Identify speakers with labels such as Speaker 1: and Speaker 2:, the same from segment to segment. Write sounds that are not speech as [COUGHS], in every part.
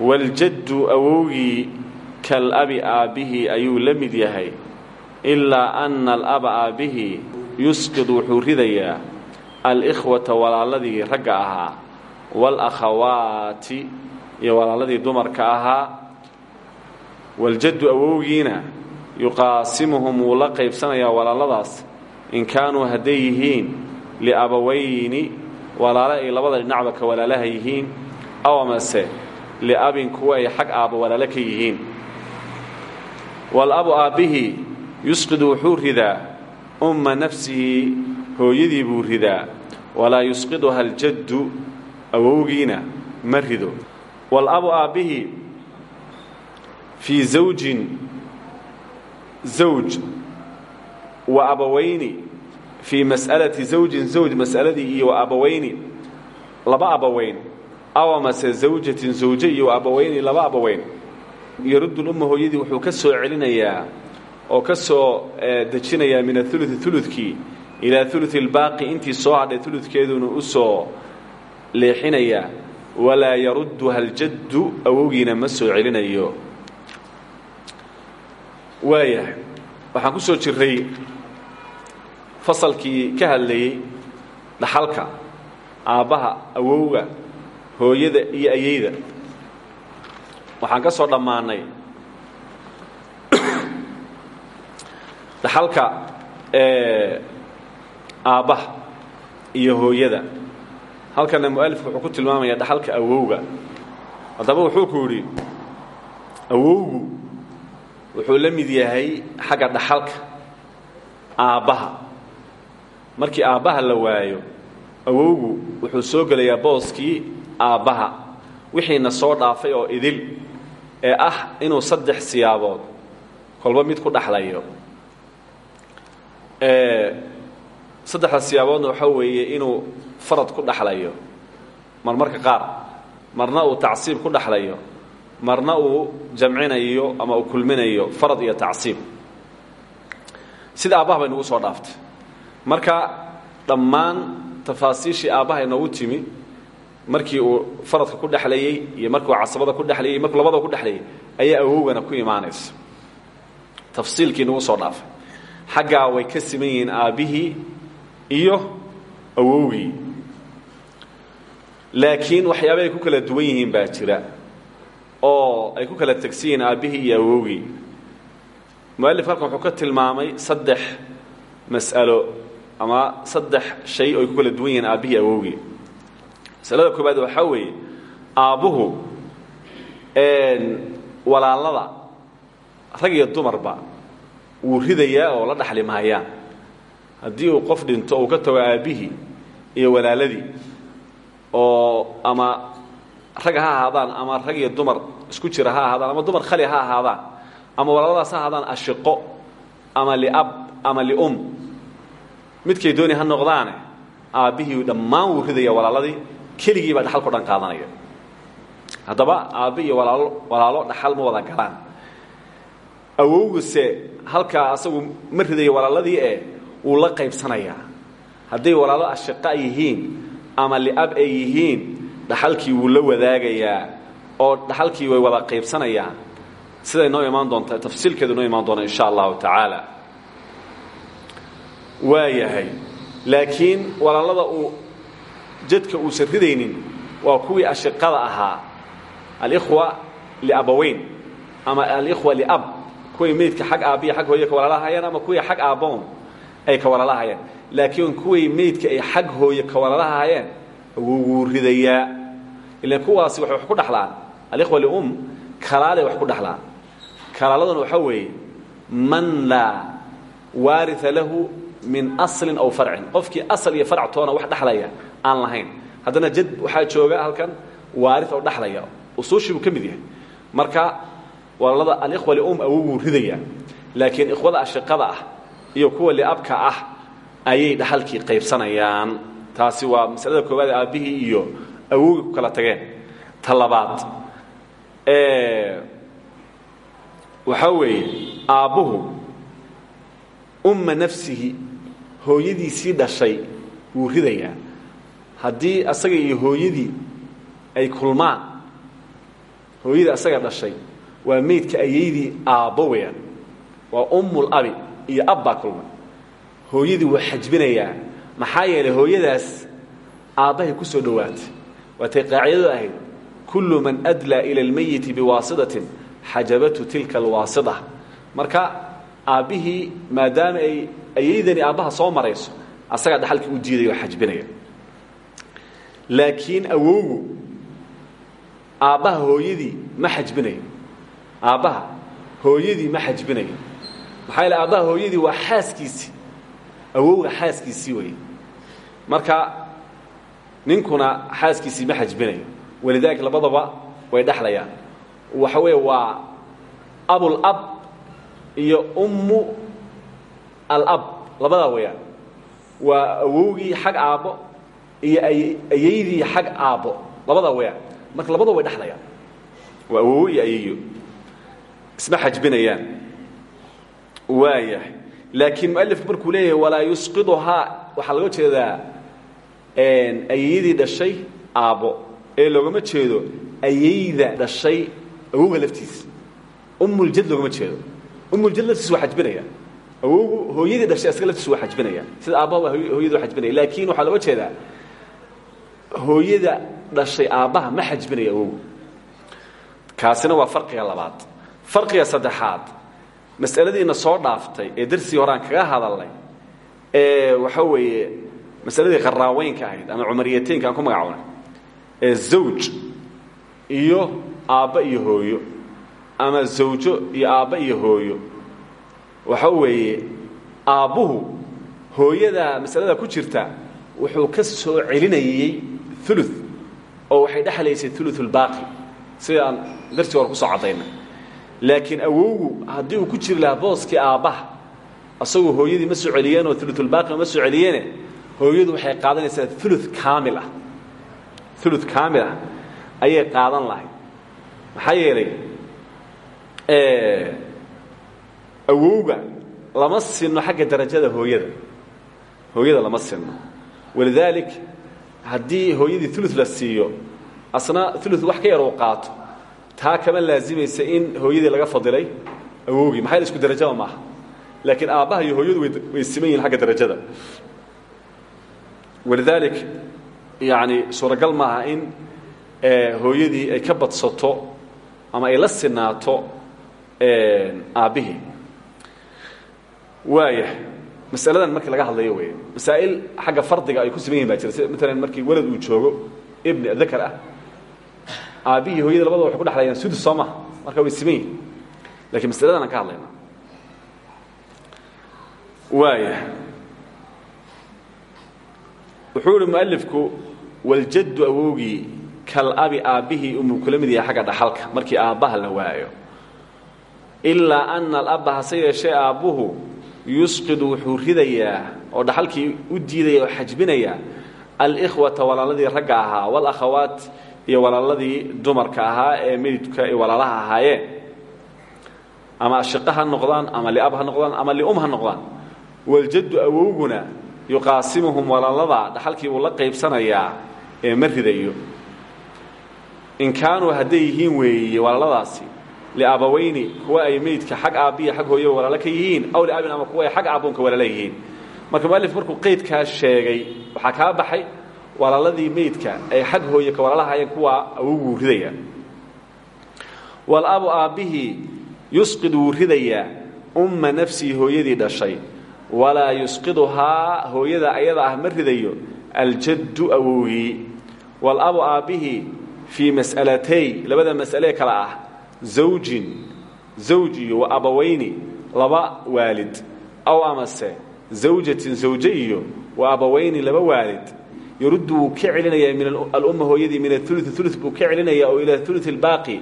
Speaker 1: waljaddu awowgii kal abi aabbihii ayuu la mid yahay ilaa anna alaba aabbihii yusqid wuxuu ridayaa alikhwata walaaladii ragga ahaa waalakhawaati iyo walaaladii dumarka ahaa. Waljaddu awowgiina yuqaasimuhum wuu la qaybsanayaa walaaladaas in kaanuu hadday yihiin liabawayni walaalo ay labada dhinacba ka walaalaha yihiin aw amase liabin kuwa ay xag aabba walaalo ka yihiin walabu aabbihii yusqidu wuxuu ridaa umma nafsihi hooyadii buu ridaa walaa yusqiduha aljaddu awowgiina ma rido walabu aabbihii fii zawjin zawj wa abawayni fii mas'alati zawjin zawj mas'aladii iyo wa abawayni laba abaweyn aw amase zawjatin zawje iyo abaweyni laba abaweyn yaruddu lumma hooyadii wuxuu ka soo celinayaa oo ka soo dejinayaa min auluثi ulukii ilaa uluثi اlbaaqi intii soo hadhay uludkeeduna u soo leexinayaa walaa yarudduha aljaddu awowgiina ma soo celinayo waayahay waxaan ku soo jiray fasalkii ka hadlayey dhaxalka aabbaha awowga hooyada iyo ayeyda waxaan ka soo dhammaanay. [COUGHS] Dhaxalka aabbaha iyo hooyada. Halkana mualifku wuxuu ku tilmaamayaa dhaxalka awowga. Haddaba wuxuu ku yidhi awowgu wuxuu la mid yahay xagga dhaxalka aabbaha. Markii aabbaha la waayo awowgu wuxuu soo gelayaa booskii aabbaha wixiina soo dhaafay oo idil ee ah inuu saddex siyaabood kolba mid ku dhaxlayo. Saddexda siyaaboodna waxaa weeye inuu farad ku dhaxlayo marmarka qaar. Marna uu tacsiib ku dhaxlayo marna uu jamcinayo ama uu kulminayo farad iyo tacsiib. Sida aabbaha bay soo dhaaftay. Marka dhammaan tafaasiishii aabbaha inoogu timi markii uu faradka ku dhexlayey iyo markuu casabada ku dhexlayey markuu labadaba ku dhexlayay ayaa awowgana ku imaanaysa. Tafsiilkii nagu soo dhaafay. Xaggaa way ka siman yihiin iyo awowgii. Laakiin waxyaaba ku kala duwan yihiin baa jira oo ay ku kala tegsan yihiin aabbihii iyo awowgii. Mualif halkan wuxuu ka tilmaamay saddex mas'alo ama saddex shay oo ku kala duwan yihiin aabbihii awowgii masalada koobaad waxaa weeye aabbuhu walaalada rag iyo dumarba wuu ridayaa oo la dhaxli maayaan. Haddii uu qof dhinto uu ka tago aabbihii iyo walaaladii oo ama rag ha ahaadaan ama rag iyo dumar isku jira ha ahaadaan ama dumar khali ha ahaadaan ama walaaladaas ha ahaadaan ashiqo ama liab ama lium midkay dooni ha noqdaane aabbihii dhammaan wuu ridaya walaaladii keligii baa dhaxalko dhan qaadanaya haddaba aabbe iyo walaalo walaalo dhaxal ma wada galaan awowguse halkaa asagu ma ridaya walaaladii eh wuu la qaybsanayaa hadday walaalo ashiqa yihiin ama liab ay yihiin dhaxalkii wuu la wadaagayaa oo dhaxalkii way wada qaybsanayaan siday noo imaan doonta tafsiilkeedu noo imaan doona insha allahu tacaala. Waa yahay laakiin walaalada uu jadka uusan ridaynin waa kuwii ashiqada ahaa. Alikhwa liabaweyn ama alikhwa liab kuway meydka xag aabbiya xag hooye ka walaalahayeen ama kuwii xag aabboon ay ka walaalahayeen laakiin kuway meydka ay xag hooye ka walaalahayeen wuu ridayaa ilan kuwaasi waxay wax ku dhaxlaan. Alikhwa lium kalaalay wax ku dhaxlaan. Kalaaladuna waxaa weeye man laa waaria lahu min aslin aw farcin. Qofkii asal iyo farc toona wax dhaxlaya aan lahayn. Haddana jad waxaa jooga halkan waari oo dhaxlaya. Usuushii buu ka mid yahay. Marka walaalada alikhwa lium awoguu ridayaa. Laakiin ikhwada ashiqada ah iyo kuwa liabka ah ayay dhaxalkii qaybsanayaan. Taasi waa masalada koowaad ee aabbihii iyo awogii ku kala tageen. Ta labaad waxaa weeye aabbuhu umma nafsihi hooyadiisii dhashay wuu ridayaa haddii asaga iyo hooyadii ay kulmaan hooyadii asaga dhashay waa meydka ayaydii aabbo weeyaan. Waa ummul abi iyo ab baa kulmay. Hooyadii wuu xajbinayaa. Maxaa yeelay hooyadaas aabbahay ku soo dhowaatay. Waatay qaacidadu ahayd kullu man adlaa ila almayiti biwaasitatin xajabatu tilka alwaasita. Marka aabbihii maadaama ay ayaydani aabbaha soo marayso asagaa dhaxalkii u diidaya oo xajbinaya laakiin awowgu aabbaha hooyadii ma xajbinayo aabbaha hooyadii ma xajbinayo maxaa yaele aabbaha hooyadii waa xaaskiisii. Awowga xaaskiisii weeye. Marka ninkuna xaaskiisii ma xajbinayo walidaalika labadaba way dhexlayaan waxa weeye waa abulab iyo ummu alab labadaa weeyaan. Waa awowgii xag aabbo iyo ayaydii xag aabbo labadaa weeyaan marka labadaba way dhexlayaan waa awowo iyo ayayo isma xajbinayaan. Waayahay laakiin mualifku markuu leeyahay walaa yusqiduhaa. Waxaa laga jeedaa ayayadii dhashay aabbo ee loogama jeedo ayayda dhashay awowga laftiisa umuljad loogama jeedo. Umuljad laftiisa waa xajbinaya awowgu hooyadii dhashay asaga laftiisa waa xajbinaya sida aabbaha hooyada waa xajbinaya laakiin waxaa looga jeedaa hooyada dhashay aabbaha ma xajbinayo awowgu kaasina waa farqiga labaad. Farqiga saddexaad mas'aladiina soo dhaaftay ee darsigii horaan kaga hadalnay ee waxa weeye masaladii qaraaweynka ahayd ama cumariyataynka aan ku magacownay ee zawj iyo aabba iyo hooyo ama zawjo iyo aabba iyo hooyo. Waxa weeye aabbuhu hooyada masalada ku jirta wuxuu ka soo celinayey ulu oo waxay dhexlaysay uluulbaaqi sida aan darsi hore ku soo caddaynay. Laakiin awowgu haddii uu ku jiri lahaa booskii aabbaha asagoo hooyadii ma soo celiyeenoo uluulbaaqi ma hooyadu waxay qaadanaysaa ulu kaamil ah. Ulu kaamil ah ayay qaadan lahayd. Maxaa yeelay awowga lama sinno xagga darajada hooyada. Hooyada lama sinno. Walidaalik haddii hooyadii ulu la siiyo asna ulu wax ka yar uu qaato taa kama laazimaysa in hooyadii laga fadilay awowgii maxaa isku darajaba maaha laakiin aabbaha iyo hooyadu way siman yihiin agga darajada. Walidaalik yani suuragal maaha in hooyadii ay ka badsato ama ay la sinaato aabbihii. Waaya masaladan markii laga hadlayo wey masaa'il xagga fardiga ay ku siman yihiin baa jira. Markii walad uu joogo ibni dakar ah aabbihii hooyada labadaba waxay ku dhexlayaan sudus soo maha way siman yihiin masaladan ka hadlayna waaya wuxuu ihi mualifku waljaddu awowgii kalabi aabbihii umuu kula mid dhaxalka markii aabbaha la waayo. Ilaa ana alabba hase yeeshee aabbuhu yusqidu wuxuu ridayaa oo dhaxalkii u diidaya oo xajbinayaa alikhwata walaaladii ragga ahaa walakhawaat iyo walaaladii dumarka ahaa ee meydka ay walaalaha ahaayeen. Ama ashiqa ha noqdaan ama liab ha noqdaan ama lium ha noqdaan. Waljaddu awowguna yuqaasimuhum walaalada dhaxalkii buu la qaybsanayaa ee ma ridayo. In kaanuu hadday yihiin weeye walaaladaasi liabawayni kuwa ay meydka xag aabbiya xag hooyaba walaalo ka yihiin aw liabin ama kuwa ay xag aabboonka walaalo yihiin marka mualif markuu qaydkaa sheegay waxaa kaa baxay walaaladii meydka ay xag hooye ka walaalahayeen kuwaa awowguu ridayaa walabu aabbihii yusqid wuu ridayaa umma nafsihi hooyadii dhashay walaa yusqiduhaa hooyada ayada ah ma ridayo aljaddu awowgii walabu aabbihii fii mas'alatay labada mas'alee kale ah zawjin zawj wa abawayni laba waalid. Aw amase zawjatin zawje iyo wa abawayni laba waalid. Yaruddu wuu ka celinayaa min alumma hooyadii min aului ulu buu ka celinayaa oo ila ulu اlbaaqi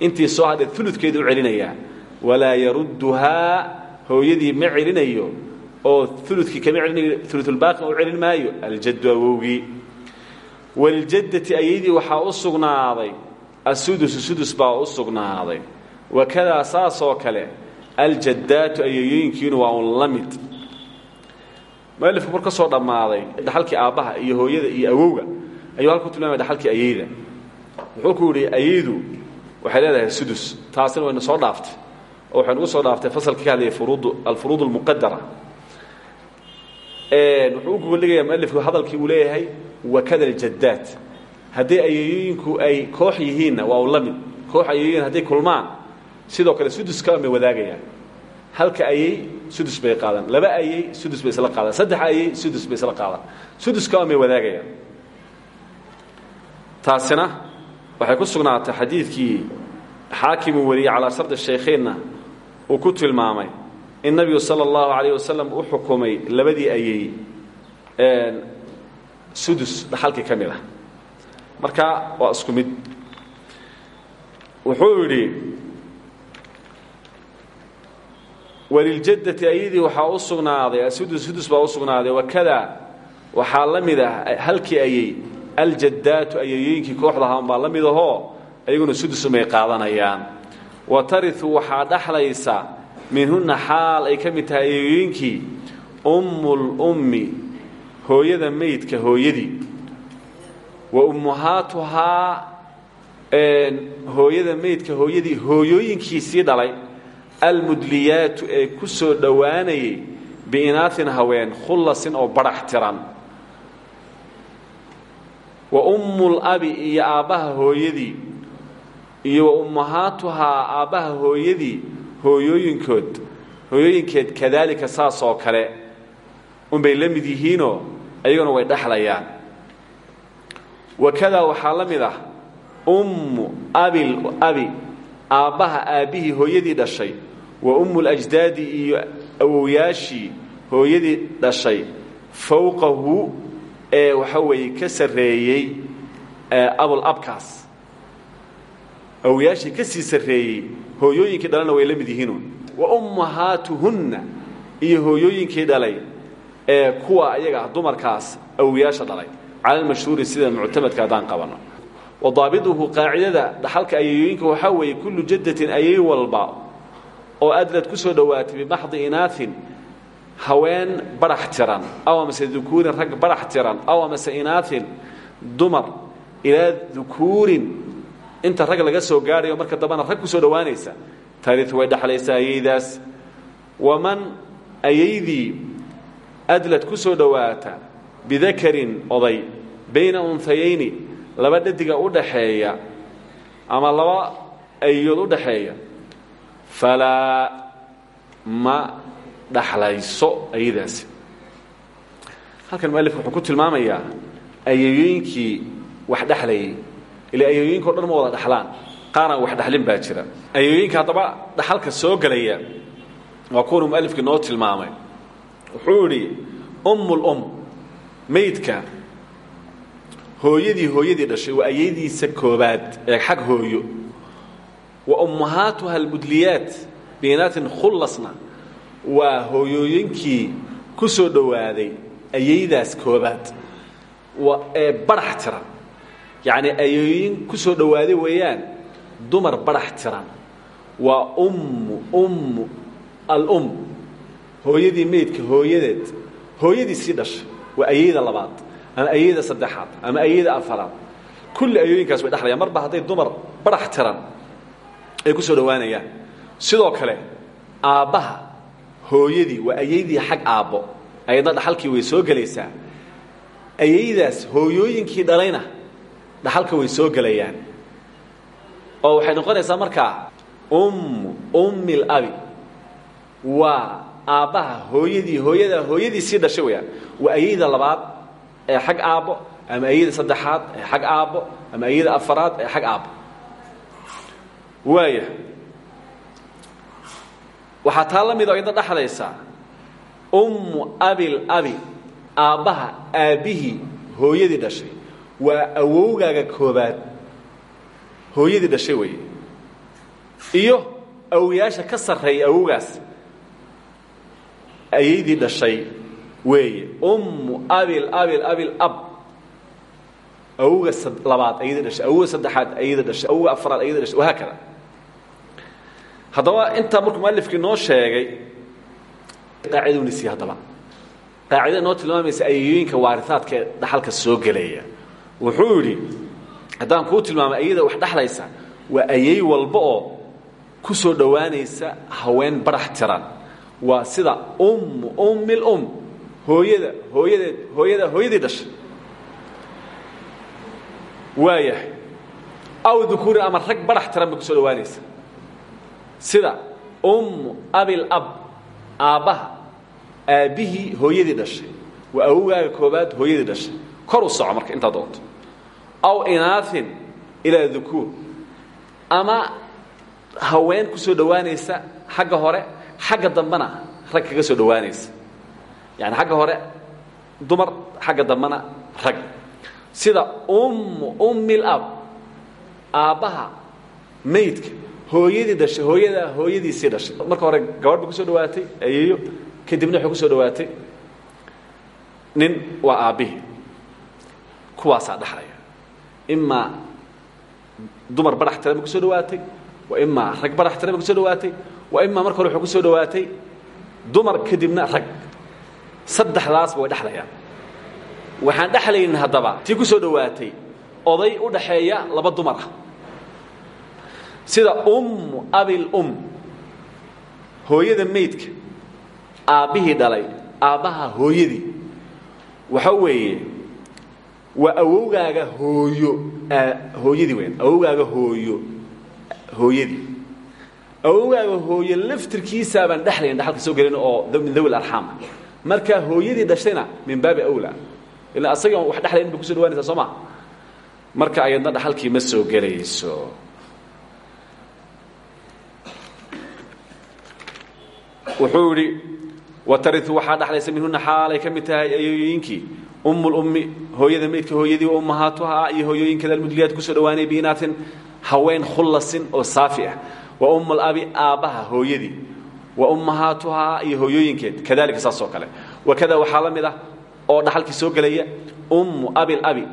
Speaker 1: intii soo hadhay uludkeedu celinayaa walaa yarudduhaa hooyadii ma celinayo oo uludkii kama celinayo ululbaaqina u celin maayo. Aljaddu awowgii waliljadati ayaydii waxaa u sugnaaday asudusu sudus baa u sugnaaday. Wakadaa saasoo kale aljaddaatu ayeeyooyinkiinu waa un la mid. Mualifku mar ka soo dhammaaday dhaxalkii aabbaha iyo hooyada iyo awowga ayuu halku tilmaamaya dhaxalkii ayeyda. Wuxuu ku yidhi ayeydu waxay leedahay sudus taasina wayna soo dhaaftay. Oo waxaynu ugu soo dhaaftay fasalkii ka hadlayay furuud alfuruud almuqadara wuxuu u gogoldhigayaa mualifku hadalkii uu leeyahay wakada aljaddaat haddii ayeeyooyinku ay koox yihiinna waa u koox ayeeyoyin hadday kulmaan sidoo kale sudus kala may wadaagayaan halka ayey sudus bay qaadaan laba ayey sudus bay isla qaadaan saddex ayey sudus bay isla qaadaan sudus kala may wadaagayaan taasina waxay ku sugnaatay xadiidkii xaakimu wariyey calaa shardi shaykheenna uu ku tilmaamay in nabigu sala allahu calayh wasalam u xukumay labadii ayey sudus dhaxalkii ka marka waa isku mid. Wuxuu yidhi waliljadati ayadii waxaa u sugnaaday asudus sudus baa u sugnaaday wakada waxaa la mid ah halkii ayey aljaddaatu ayeeyooyinkii kooxdahaan baa la mid ahoo ayaguna sudusumay qaadanayaan. Wa tariu waxaa dhaxlaysa minhunna xaal ay ka mid tahay ayeeyooyinkii ummulummi hooyada meydka hooyadii wa ummuhaatuhaa hooyada meydka hooyadii hooyooyinkiisii dhalay almudliyaatu ee ku soo dhowaanayay biinaatin haween khullasin oo badhax tiran. Wa ummul abi iyo aabbaha hooyadii iyo wa ummahaatuhaa aabbaha hooyadii hooyooyinkood hooyooyinkeed kadaalika saas kale unbay la mid yihiinoo ayaguna way dhexlayaan wakadaa waxaa la mid ah ummu abil abi aabbaha aabbihii hooyadii dhashay wa ummulajdaadi iyo awowyaashii hooyadii dhashay fowqahu ee waxa weeye ka sarreeyey abulabkaas awowyaashii ka sii sarreeyey hooyooyinkii dhalana way la mid yihiinuun wa ummahaatuhunna iyo hooyooyinkii dhalay ee kuwa ayaga dumarkaas awowyaasha dhalay cala almashhuuri sida muctamadka haddaan qabanno wadaabiduhu qaacidada dhaxalka ayeeyooyinka waxaa weeye kullu jaddatin ayey walba oo adlad ku soo dhowaatay bimaxdi inaain haween badhax tiran aw amase dukuurin rag badhax tiran aw amase inaain dumar ilaa dukuurin. Inta rag laga soo gaadhayo marka dambana rag ku soo dhowaanaysa taariitu way dhexlaysaa ayeydaas waman ayeydii adlad ku soo dhowaata bidakarin oday bayna unhayayni laba dhadiga u dhaxeeya ama laba ayood u dhaxeeya falaa ma dhaxlayso ayadaasi. Halkan mualifku wuxuu ku tilmaamayaa ayeeyooyinkii wax dhexlayay ila ayeeyooyinka o dhan wada dhaxlaan qaaraan wax dhexlin baa jira. Ayeeyooyinka haddaba dhaxalka soo gelaya waa kuwanu mualifkii noo tilmaamay. Wuxuu idhi ummulum maydka hooyadii hooyadii dhashay waa ayadiisa koobaad ee xag hooyo wa ummahaatuha almudliyaat biinaatin khullasna waa hooyooyinkii ku soo dhowaaday ayaydaas koobaad ee badhax tiran yacnii ayooyin ku soo dhowaaday weeyaan dumar badhax tiran waa ummu ummu alum hooyadii meydka hooyadeed hooyadii sii dhashay waa ayayda labaad ama ayayda saddexaad ama ayayda afaraad. Kulli ayooyinkaas way dhexlayaan marba hadday dumar badhax tiran ay ku soo dhowaanayaan. Sidoo kale aabbaha hooyadii waa ayaydii xag aabbo. Ayadna dhaxalkii way soo gelaysaa. Ayaydaas hooyooyinkii dhalayna dhaxalka way soo gelayaan. Oo waxay noqonaysaa markaa ummu ummil abi waa aabbaha hooyadii hooyada hooyadii sii dhashay waa ayayda labaad ee xag aabbo ama ayada saddexaad ee xag aabbo ama ayada afaraad ee xag aabbo waaya waxaa taa la mid oo idna dhexlaysaa ummu abil abi aabbaha aabbihii hooyadii dhashay. Waa awowgaaga koobaad hooyadii dhashay weeye. Iyo awoyaasha ka sarreeya awowgaas ayaydii dhashay weeye ummu abil abil abil ab. Awowga labaad ayada dhashay awowga saddexaad ayada dhashay awowga afraad ayada dhashay wahaakada haddaba intaa markuu mualifkii noo sheegay qaaciduni sii haddaba. Qaacida noo tilmaamaysa ayayooyinka waarihaadka ee dhaxalka soo gelaya wuxuu yidhi haddaan kuu tilmaamay ayada wax dhexlaysa waa ayay walba oo ku soo dhowaanaysa haween barax tiran waa sida ummu ummil um hooyada hooyadeed hooyada hooyadii dhashay. Waayahay aw dukuurin ama rag barax tiran ku soo dhowaanaysa sida ummu abil ab aabbaha aabbihii hooyadii dhashay. Waa awogaaga koobaad hooyadii dhashay. Kor u soco marka intaa doonto. Aw inaahin ilaa dukuur. Ama haween ku soo dhowaanaysa xagga hore xagga dambena rag kaga soo dhowaanaysa yani xagga hore dumar xagga dambena rag. Sida ummu ummil ab aabbaha maydka hooyadii dhashay hooyada hooyadiisii dhashay. Marka hore gabadh ba ku soo dhawaatay ayeeyo. Kadibna waxay ku soo dhawaatay nin waa aabbihii kuwaasaa dhaxlaya. Imaa dumar barax tira ba ku soo dhawaatay wa imaa rag barax tira ba ku soo dhawaatay wa imaa marka hore waxay ku soo dhawaatay dumar kadibna rag saddexdaasba way dhexlayaan. Waxaan dhexlaynin haddaba tii ku soo dhowaatay oday u dhaxeeya laba dumar. Ah sida ummu abil um hooyada maydka aabbihii dhalay aabbaha hooyadii. Waxa weeye waa awowgaaga hooyo hooyadii weyn awowgaaga hooyo hooyadii. Awowgaaga hooyo laftirkiisaabaan dhexlayn dhaxalka soo gelin oo min dawi arxaam marka hooyadii dhashayna min baabi awla ilaa asaga wax dhexlayn bay kuso dhawaanaysaa soo ma? Marka ayadna dhaxalkii ma soo gelayso. Wuxuu yidhi watariu waxaa dhexlaysa xaalay ka mid tahay ayooyooyinkii hooyada maydka hooyadii wa ummahaatuhaa iyo hooyooyinkeeda almudliyaad ku soo dhawaanay biinaatin haween khullasin oo saafi ah. Wa ummulabi aabbaha hooyadii wa ummahaatuhaa iyo hooyooyinkeed. Kadalika saas oo kale. Wakada waxaa la mid ah oo dhaxalkii soo gelaya ummu abil abi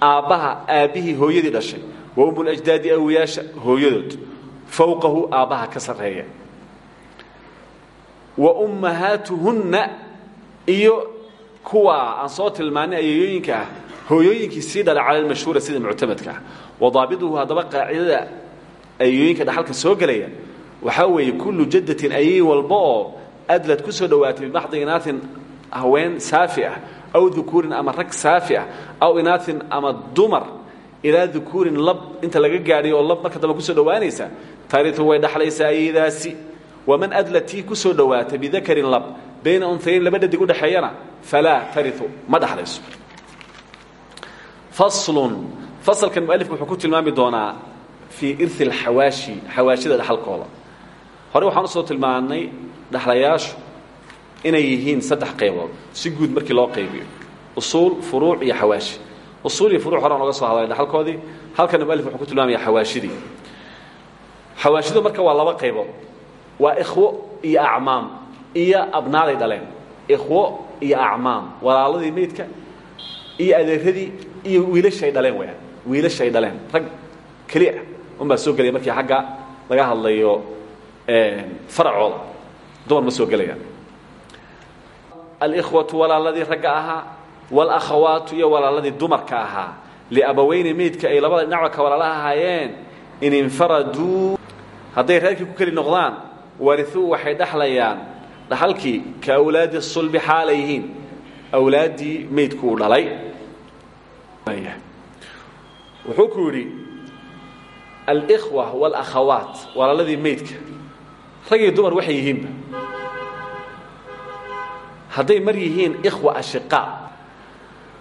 Speaker 1: aabbaha aabbihii hooyadii dhashay. Wa ummulajdaadi awiyaasha hooyadood. Fowqahu aabbaha ka wa ummahaatuhunna iyo kuwa aan soo tilmaanay ayayooyinka ah hooyooyinkii sii dhala sida muctamadka ah. Wadaabiduhu haddaba qaacidada ayayooyinka dhaxalka soo gelaya waxaa weeye kullu jaddatin ayay walba oo adlad ku soo dhowaatay bimaxdi inaatin haween saafi ah aw dukuurin ama rag saafi ah aw inaatin ama dumar ilaa dukuurin lab inta laga gaadhay oo lab marka dambe ku soo dhowaanaysa taritu way dhaxlaysaa ayadaasi. Waman adla tii ku soo dhowaata bidakarin lab bayna unhayayn laba dhadig u dhexeeyana falaa tariu ma dhaxlayso. Faslun fasalkan mualifku wuxuu ku tilmaami doonaa fii iri alxawaashi xawaashida dhaxalkooda hore waxaan u soo tilmaanay dhaxlayaashu inay yihiin saddex qaybood. Si guud markii loo qaybiyo usuul furuuc iyo xawaashi. Usuul iyo furuuc horean oga soo hadlay dhaxalkoodii halkana mualif wuxuu ku tilmaamaya xawaashidii. Xawaashidu marka waa laba qaybood. Waa ikhwo iyo acmaam iyo abnaaday dhaleen. Ikhwo iyo acmaam walaaladii meydka iyo adeeradii iyo wiilashay dhaleen weyaan wiilashay dhaleen. Rag keli ah unbaa soo gelaya markii xagga laga hadlayo faracooda dumar ma soo gelayaan. Alikhwatu walaaladii ragga ahaa walakhawaatu iyo walaaladii dumarka ahaa. Liabaweyni meydka ay labada dhinacba ka walaala ahaayeen in infaraduu. Hadday reerkii ku keli noqdaan wariuu waxay dhexlayaan dhaxalkii ka awlaadi sulbi xaalay yihiin awlaaddii meydku uu dhalay. Wuxuu ku yidhi alkhwa wاlakhawaat walaaladii meydka rag iyo dumar waxay yihiinba hadday mar yihiin ikhwa ashiqaa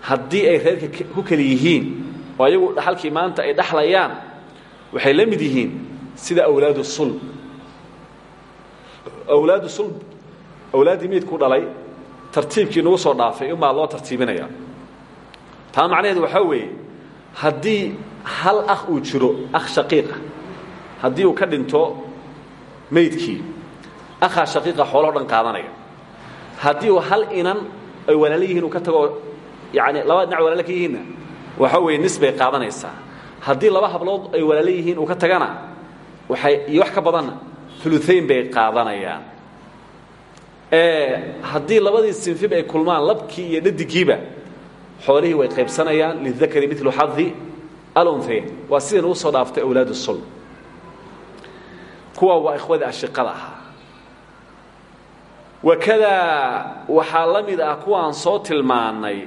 Speaker 1: haddii ay reerka ku keli yihiin oo ayagu dhaxalkii maanta ay dhexlayaan waxay la mid yihiin sida awlaadu sulb awlaadu sulb awlaaddii meydku dhalay tartiibkii nagu soo dhaafay umaa loo tartiibinaya. Taa macnaheedu waxaa weeye haddii hal akh uu jiro akh shaqiiqa haddii uu ka dhinto maydkii akhaa shaqiiqa xooloo dhan qaadanaya. Haddii uu hal inan ay walaalo yihiin uu ka tago yani labada dhinac walaalo ka yihiinna waxa weeye nis bay qaadanaysaa. Haddii laba hablood ay walaalo yihiin uu ka tagana waxay iyo wax ka badanna uluayn bay qaadanayaan. Haddii labadii sinfiba ay kulmaan labkii iyo dhadigiiba xoolihii way qaybsanayaan lidakari milu xadi alunhayn waa sidan uu soo dhaaftay awlaad sul kuwa waa ikhwadii ashiqada ahaa. Wakadaa waxaa la mid ah kuwaan soo tilmaanay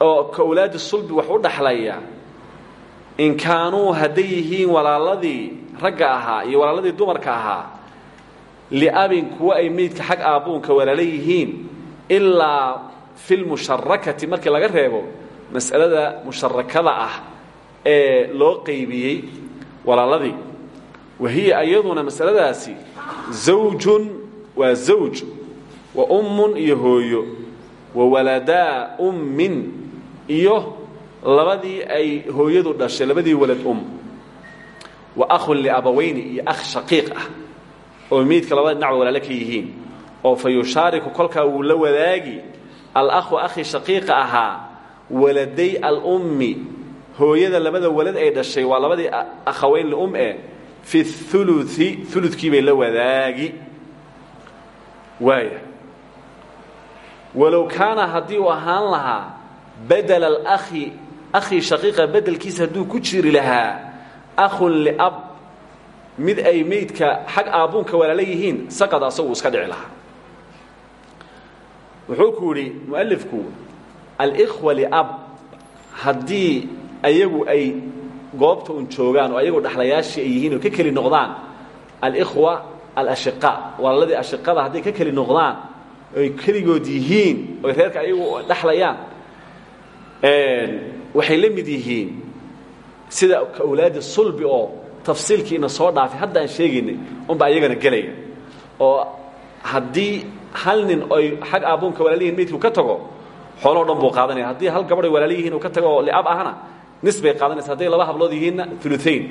Speaker 1: oo ka awlaadi sulbi wax u dhaxlaya in kaanuu hadday yihiin walaaladii ragga ahaa iyo walaaladii dumarka ahaa liabin kuwa ay meydka xag aabbuunka walaala yihiin ilaa fi lmusharakati markii laga reebo mas'alada musharakada ah ee loo qaybiyey walaaladii wahiya iyaduna masaladaasi zawjun waa zawj wa ummun iyo hooyo wa waladaa ummin iyo labadii ay hooyadu dhashay labadii walad um wa akhun liabawayni iyo akh shaqiiq ah oo meydka labada dhinacba walaalo ka yihiin oo fa yushaariku kolkaa wuu la wadaagi alakhu akhi shaqiiqa ahaa waladay alummi hooyada labada walad ay dhashay waa labadii akhaweyn lium e fi ului ulukii bay la wadaagi. Waaya walow kaana haddii uu ahaan lahaa badela alakhi akhii shaqiiqa bedelkiisa hadduu ku jiri lahaa akhun liab mid ay meydka xag aabbuunka walaala yihiin saqad iska dhici lahaa. Wuxuu ku yidhi mualifku alikhwa liab haddii ayagu ay goobta un joogaan oo ayagu dhaxlayaashii ay yihiin oo ka keli noqdaan alikhwa alashiqa. Walaaladii ashiqada hadday ka keli noqdaan oy keligood yihiin oy reerka ayagu dhaxlayaan waxay la mid yihiin. Sida ka awlaadi sulbi oo tafsiilkiina soo dhaafay hadda aan sheegaynay unbaa iyagana gelaya. Oo haddii hal nin oy xag aabbuunka walaaliyihin meydku ka tago xooloo dhan buu qaadanaya. Haddii hal gabadh ay walaala yihiin uu ka tago oo liab ahna nis bay qaadanaysa hadday laba hablood yihiinna uluayn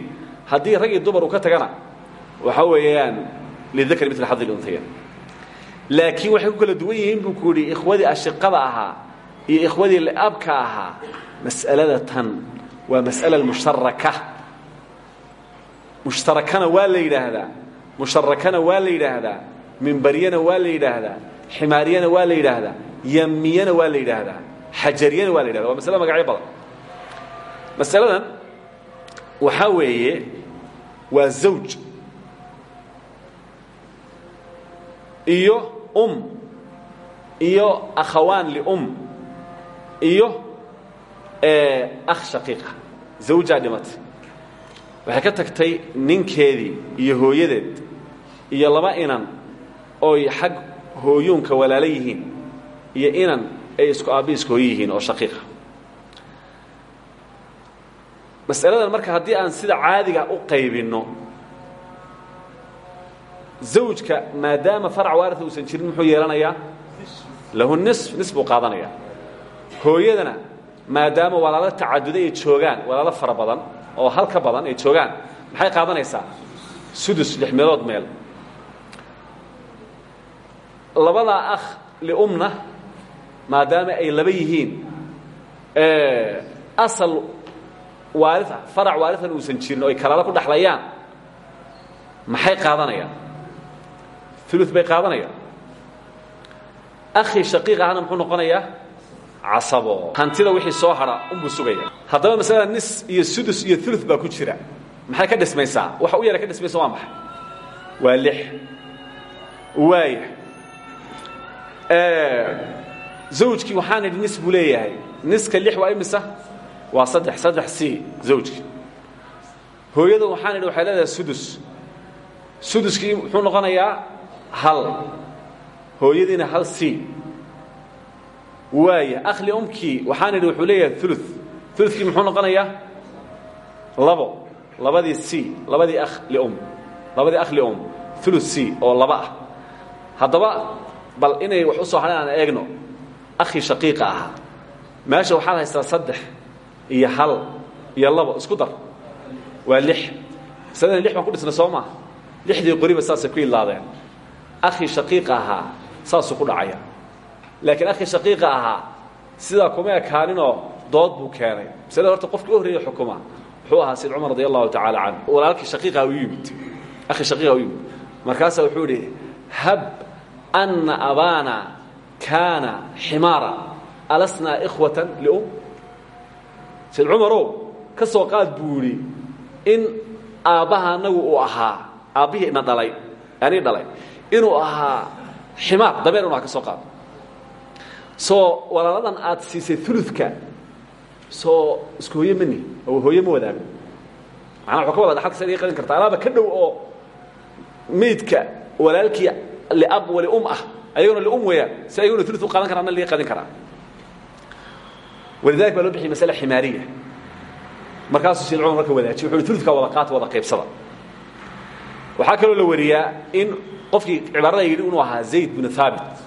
Speaker 1: haddii rag iyo dumar uu ka tagana waxa weeyaan lidakri mil xadi lunhayan laakiin waxay ku kala duwan yihiin buu ku yidhi ikhwadii ashiqada ahaa iyo ikhwadii liabka ahaa mas'alada tan waa mas'ala musharaka mushtarakana waa la yidhaahdaa musharakana waa la yidhaahdaa mimbaryana waa la yidhaahdaa ximaariyana waa la yidhaahdaa yamiyana waa la yidhaahdaa xajariyana waa la yidhahda waa masale magacyo badan masaladan waxaa weeye waa zawj iyo um iyo akhawaan lium iyo akh shaqiiqa zawjaa dhimatay waxay ka tagtay ninkeedii iyo hooyadeed iyo laba inan oy xag hooyuunka walaalo yihiin iyo inan ay isku aabbi isku hooyo yihiin oo shaqiiqa masaladan marka haddii aan sida caadiga u qaybinno zawjka maadaama farac waaria uusan jirin muxuu yeelanayaa? Lahu nis nis buu qaadanayaa hooyadana maadaama walaalo tacaduday ay joogaan walaalo fara badan oo hal ka badan ay joogaan maxay qaadanaysaa? Sudus lix meelood meel. Labadaa akh liumna maadaama ay laba yihiin asal waaria farac waarian uusan jirin oo ay kalaalo ku dhexlayaan maxay qaadanayaan? Ulu bay qaadanayaan. Akhi shaqiiq ahna muxuu noqonayaa casabo. Hantida wixii soo hadha unbuu sugaya. Haddaba masalada nis iyo sudus iyo ulu baa ku jira. Maxay ka dhismaysaa? Waxa u yara ka dhismaysa waa maxay? Waa lix. Waaya zawjkii waxaan idhi nis buu leeyahay. Niska lix waa imisa waa saddex saddex c zawjkii hooyada waxaan idhi waxay leedahay sudus. Suduskii muxuu noqonayaa hal. Hooyadiina hal c. Waaya akhli umkii waxaan idhi wuxuu leeyahay ulu ulukii muxuu noqonayaa? Labo. Labadii c labadii akh lium labadii akh lium ulu c oo laba ah. Haddaba bal inay wax u soo hadhan aan eegno akhii shaqiiqa ahaa meesha waxaad haystaa saddex iyo hal iyo labo isku dar. Waa lix. Masaladani lix baan ku dhisnay soo maa lixdii qoriba saasay ku idlaadeen akhi shaqiiqa ahaa saasuu ku dhacaya. Laakiin akhi shaqiiqa ahaa sidaa kuma ekaaninoo dood buu keenay. Masalada horta qofkii u horreeyey xukuma wuxuu ahaa sayd cumar radi allahu tacaala canhu walaalkii shaqiiqa u yimid. Akhi shaqiiqa u yimid. Markaasaa wuxuu idhi hab anna abaana kaana ximaara alasnaa ikhwatan lium sayd cumarow ka soo qaad buu idhi in aabbaha anagu uu ahaa aabbihii ina dhalay anii dhalay inuu ahaa ximaar dameer inu ha ka soo qaado soo walaaladan aad siisay uludka soo isku hooye mani oo hooye ma wadaago. Manaa wa ka wada dhaxalka sa qadin karta alaaba ka dhow oo meydka walaalkii liab walium ah ayaguna lium weeyaan si ayaguna ulu u qaadan kara ana liga qadin karaa walidalik baa loo bixiyay masale ximaariya. Markaasuu sayd cumar marka wadaajiy wuxu uhi uludkaa wada qaata wada qaybsada. Waxaa kaloo la wariyaa in qofkii cibaarada yidhi inuu ahaa zayd binu haabit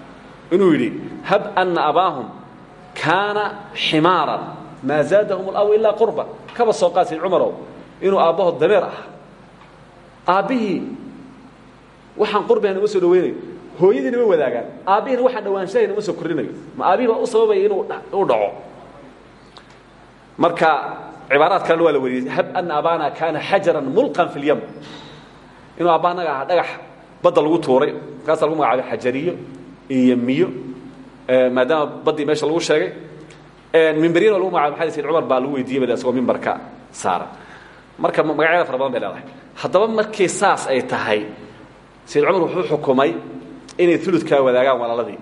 Speaker 1: inuu yidhi hab ana abaahum kaana ximaaran maa zaadahum اlaw ilaa qurban kaba soo qaad sayd cumarow inuu aabbahood dameer ah. Aabbihii waxaan qurbihan uma soo dhawaynayo hooyadiina ma wadaagaan aabbihina waxaan dhawaanshahayn uma soo kordhinayo ma aabbihii baa u sababaya inuu uu dhaco marka cibaaraad kalena waa la wariyey hab ana abaana kaana xajaran mulqan fi اlyam inuu aabba anaga ahaa dhagax badda lagu tuuray markaasaa lagu magacaabay xajariyo iyo yemiyo maadaama baddii meesha lagu sheegay. Mimberiyana lagu magacabay maxay sayd cumar baa lagu weydiiyey ba isagoo mimbarka saaran marka magacyada fara badan bay leedahay. Haddaba markii saas ay tahay sayd cumar wuxuu xukumay inay uludkaa wadaagaan walaaladii.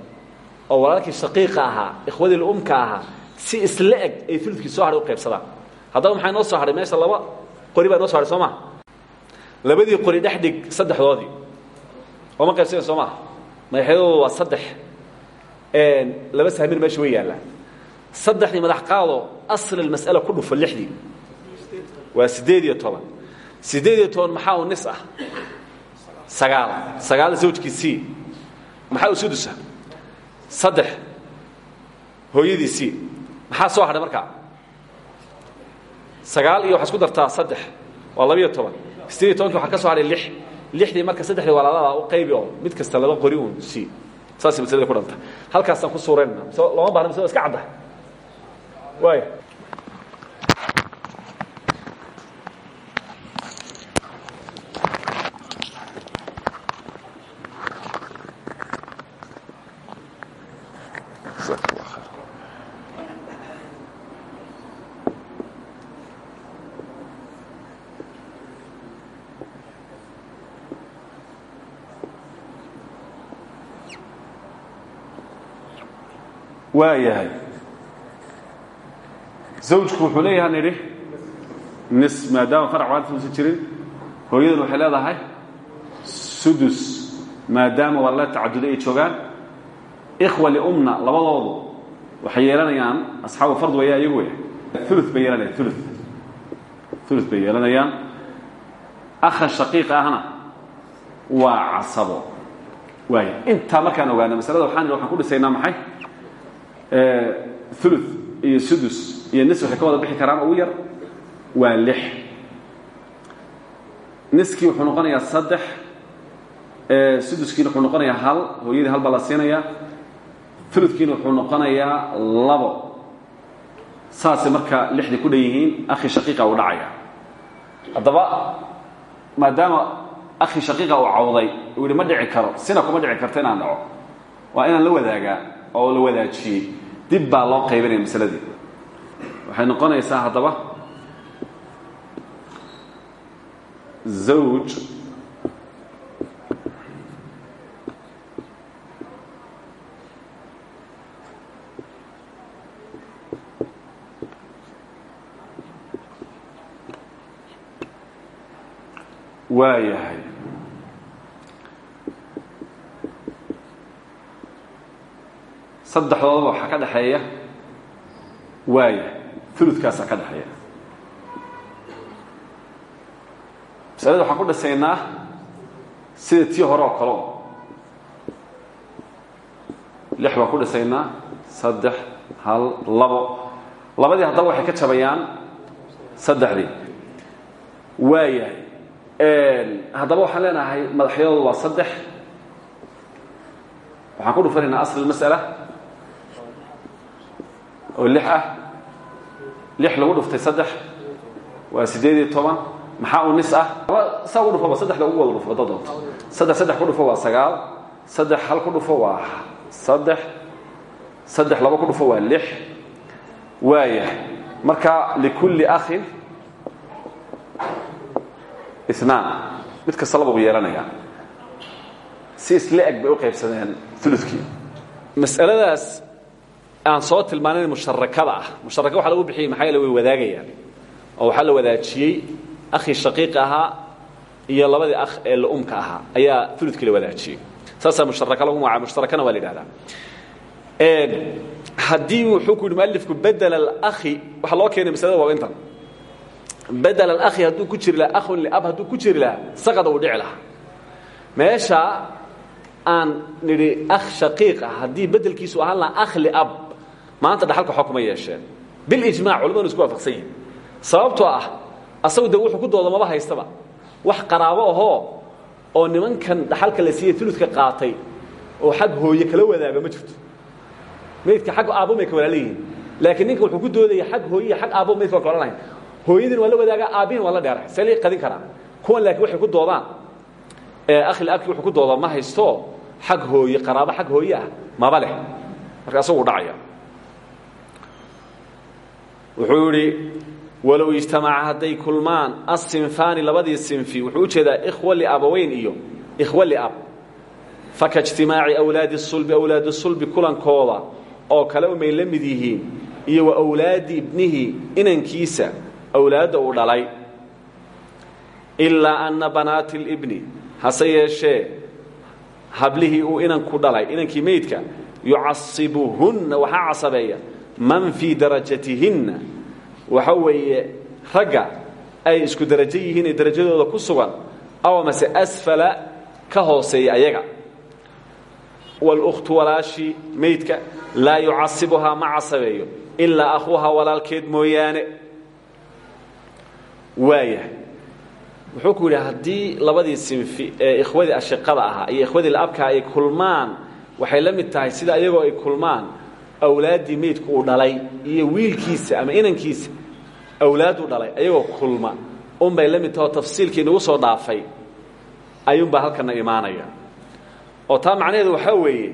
Speaker 1: Oo walaalkii shaqiiqa ahaa ikhwadii lumka ahaa si isla eg ay uludkii soo hadhay u qaybsadaan. Haddaba maxaa noo soo hadhay meesha laba qori baa noo so hadhay soo maa labadii qori dhex dhig saddexdoodii ooma qaybsanayn soo maaha madaxyadoodu waa saddex. Laba sahmin meesha way yaallaan. Saddexdii madax qaado asl mas'ala ku dhufo lixdii. Waa siddeed iyo toban. Siddeed iyo toban maxaa u nis ah? Sagaal. Sagaal zawjkii c. Maxaa u sudusa saddex. Hooyadii c maxaa soo hadhay markaa? Sagaal iyo waxaa isku dartaa saddex. Waa labiyo toban. Sideed iyo tobankii waxaa ka soo hadhay lix. Lixdii marka saddexdii walaalada u qaybi oo mid kasta laba qori uun c saasay maslada ku dhanta halkaasaan ku suureynana bahna mise waa iska cadda. Waaya waa yahay zawjku wuxuu leeyahan idhi nis maadaama farac waanta usan jirin hooyadan waxay leedahay sudus maadaama walala tacaduda ay joogaan. Ikhwa liumna labadoodu waxay yeelanayaan asxaabu fard weeya iyagu wey ulu bay yeelanayaan ulu ulu akha shaqiiqa ahna waa casabo. Waaya intaa markaan ogaana masalada waxaan waxaan ku dhisaynaa maxay ulu iyo sudus iyo nis waxay ka wada bixi karaan ugu yar waa lix. Niskii wuxuu noqonayaa saddex suduskiina wuxuu noqonayaa hal hooyadii hal la siinayaa. Uludkiina wuxuu noqonayaa labo. Saasay marka lixdii ku dhan akhi shaqiiqa uu dhacaya. Haddaba maadaama akhi shaqiiqa uu cawday uu ma dhici karo sina kuma dhici karto inaan dhaco. Waa inaan la wadaagaa oo la wadaajiyey dib baa loo qaybinaya masaladii. Waxay noqonaysaa haddaba zawj waa saddexdoodaba waxaa ka dhaxeeya waaya uludkaasaa ka dhaxeeya. Masalada waxaan ku dhisaynaa sida tii hore oo kale lix baan ku dhisaynaa saddex hal labo. Labadii haddaba waxay ka jabayaan saddexdii. Waayahay haddaba waxaan leenahay madaxyadoodu waa saddex. Waxaan ku dhufanaynaa asl mas'ala oo lix ah. Lix lagu dhuftay saddex. Waa siddeed iyo toban. Maxaa uu nis ah? Saa ugu dhufaba saddexda ugu wada dhufo haddaad doonto saddex saddex ku dhufo waa sagaal. Saddex hal ku dhufo waa saddex. Saddex laba ku dhufo waa lix. Waaya marka likulli akhin inaan mid kasta laba buu yeelanayaa. Si isla eg bay u qaybsadeen ulukii masaladaas aan soo tilmaanayn musharakada ah. Musharaka waxa lagu bixiyey maxaa way wadaagayaan. Oo waxaa la wadaajiyey akhii shaqiiq ahaa iyo labadii akh ee laumka ahaa. Ayaa ulukii la wadaajiyey. Saasaa musharaka lagu magacaay mushtarakana waa la yidhahdaa haddii wuxuu ku yidhi mualifku bedel alakhi waxaa loo keenay masalada waa intan bedel alakhi hadduu ku jiri lahaa akhun liab hadduu ku jiri lahaa saqada uu dhici lahaa. Meesha aan nidhi akh shaqiiq ah haddii bedelkiisu ahaan lahaa akh liab maanta dhaxalka xog kuma yeesheen bilijmac culimaduna isku waafaqsan yihiin sababtoo ah asagu de wuxuu ku dooda maba haystaba. Wax qaraabo ahoo oo nimankan dhaxalka la siiyey uludka qaatay oo xag hooye kala wadaaga ma jirto. Maydka xag aabbo may ka walaala yihiin. Laakiin ninka wuxuu ku doodaya xag hooye iyo xag aabbo maydka waa ka walaal lahayn. Hooyadin waa la wadaagaa aabbihin waa la dheeray see la qadin karaa kuwan laakiin waxay ku doodaan. Akhil abki wuxuu ku dooda ma haysto xag hooye qaraabo xag hooye ah maba leh. Marka asagu dhacaya wuxuu yidhi walow ijtamaca hadday kulmaan asinfaani labadii sinfi. Wuxuu u jeedaa ikhwa liabaweyn iyo ikhwa liab. Faka ijtimaaci awlaadi sulbi awlaadu sulbi kulankooda oo kale umay la mid yihiin iyo wa awlaadi ibnihi inankiisa awlaadda uu dhalay. Ilaa anna banaati libni hase yeeshee hablihii uu inanku dhalay inankii meydka yucasibuhunna waxaa casabeeya man fii darajatihinna waxa weeye ragga ay isku darajo yihiin darajadooda ku sugan aw mase asfala ka hooseeya ayaga. Wاlkhtu walaashii meydka laa yucasibuhaa ma casabeeyo ilaa akhuuha walaalkeed mooyaane. Waaya wuxuu ku yidhi labadii sinfi ee ikhwadii ashiqada ahaa iyo ikhwadii laabka ay kulmaan waxay la mid tahay sida ayagoo ay kulmaan awlaaddii meydku uu dhalay iyo wiilkiisa ama inankiisa awlaadu dhalay ayagoo kulma. Unbay la tafsiilkii nagu soo dhaafay. Ayuunbaa halkana imaanaya. Oo taa macnaheedu waxaa weeye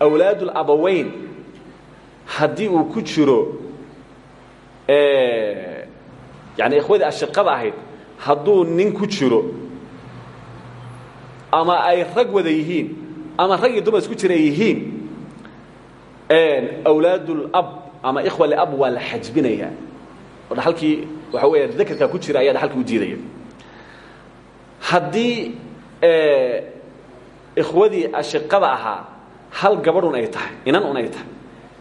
Speaker 1: awlaadulabaweyn haddii uu ku jiro yani ikhwadii ashiqada ahayd hadduu nin ku jiro ama ay rag wada yihiin ama rag iyo dumar isku jira yihiin awlaadulab ama ikhwa liab waa la xajbinaya. Oo dhaxalkii waxa weya dakarkaa ku jira ayaa dhaxalkii u diidaya haddii ikhwadii ashiqada ahaa hal gabadhun ay tahay inan un ay tahay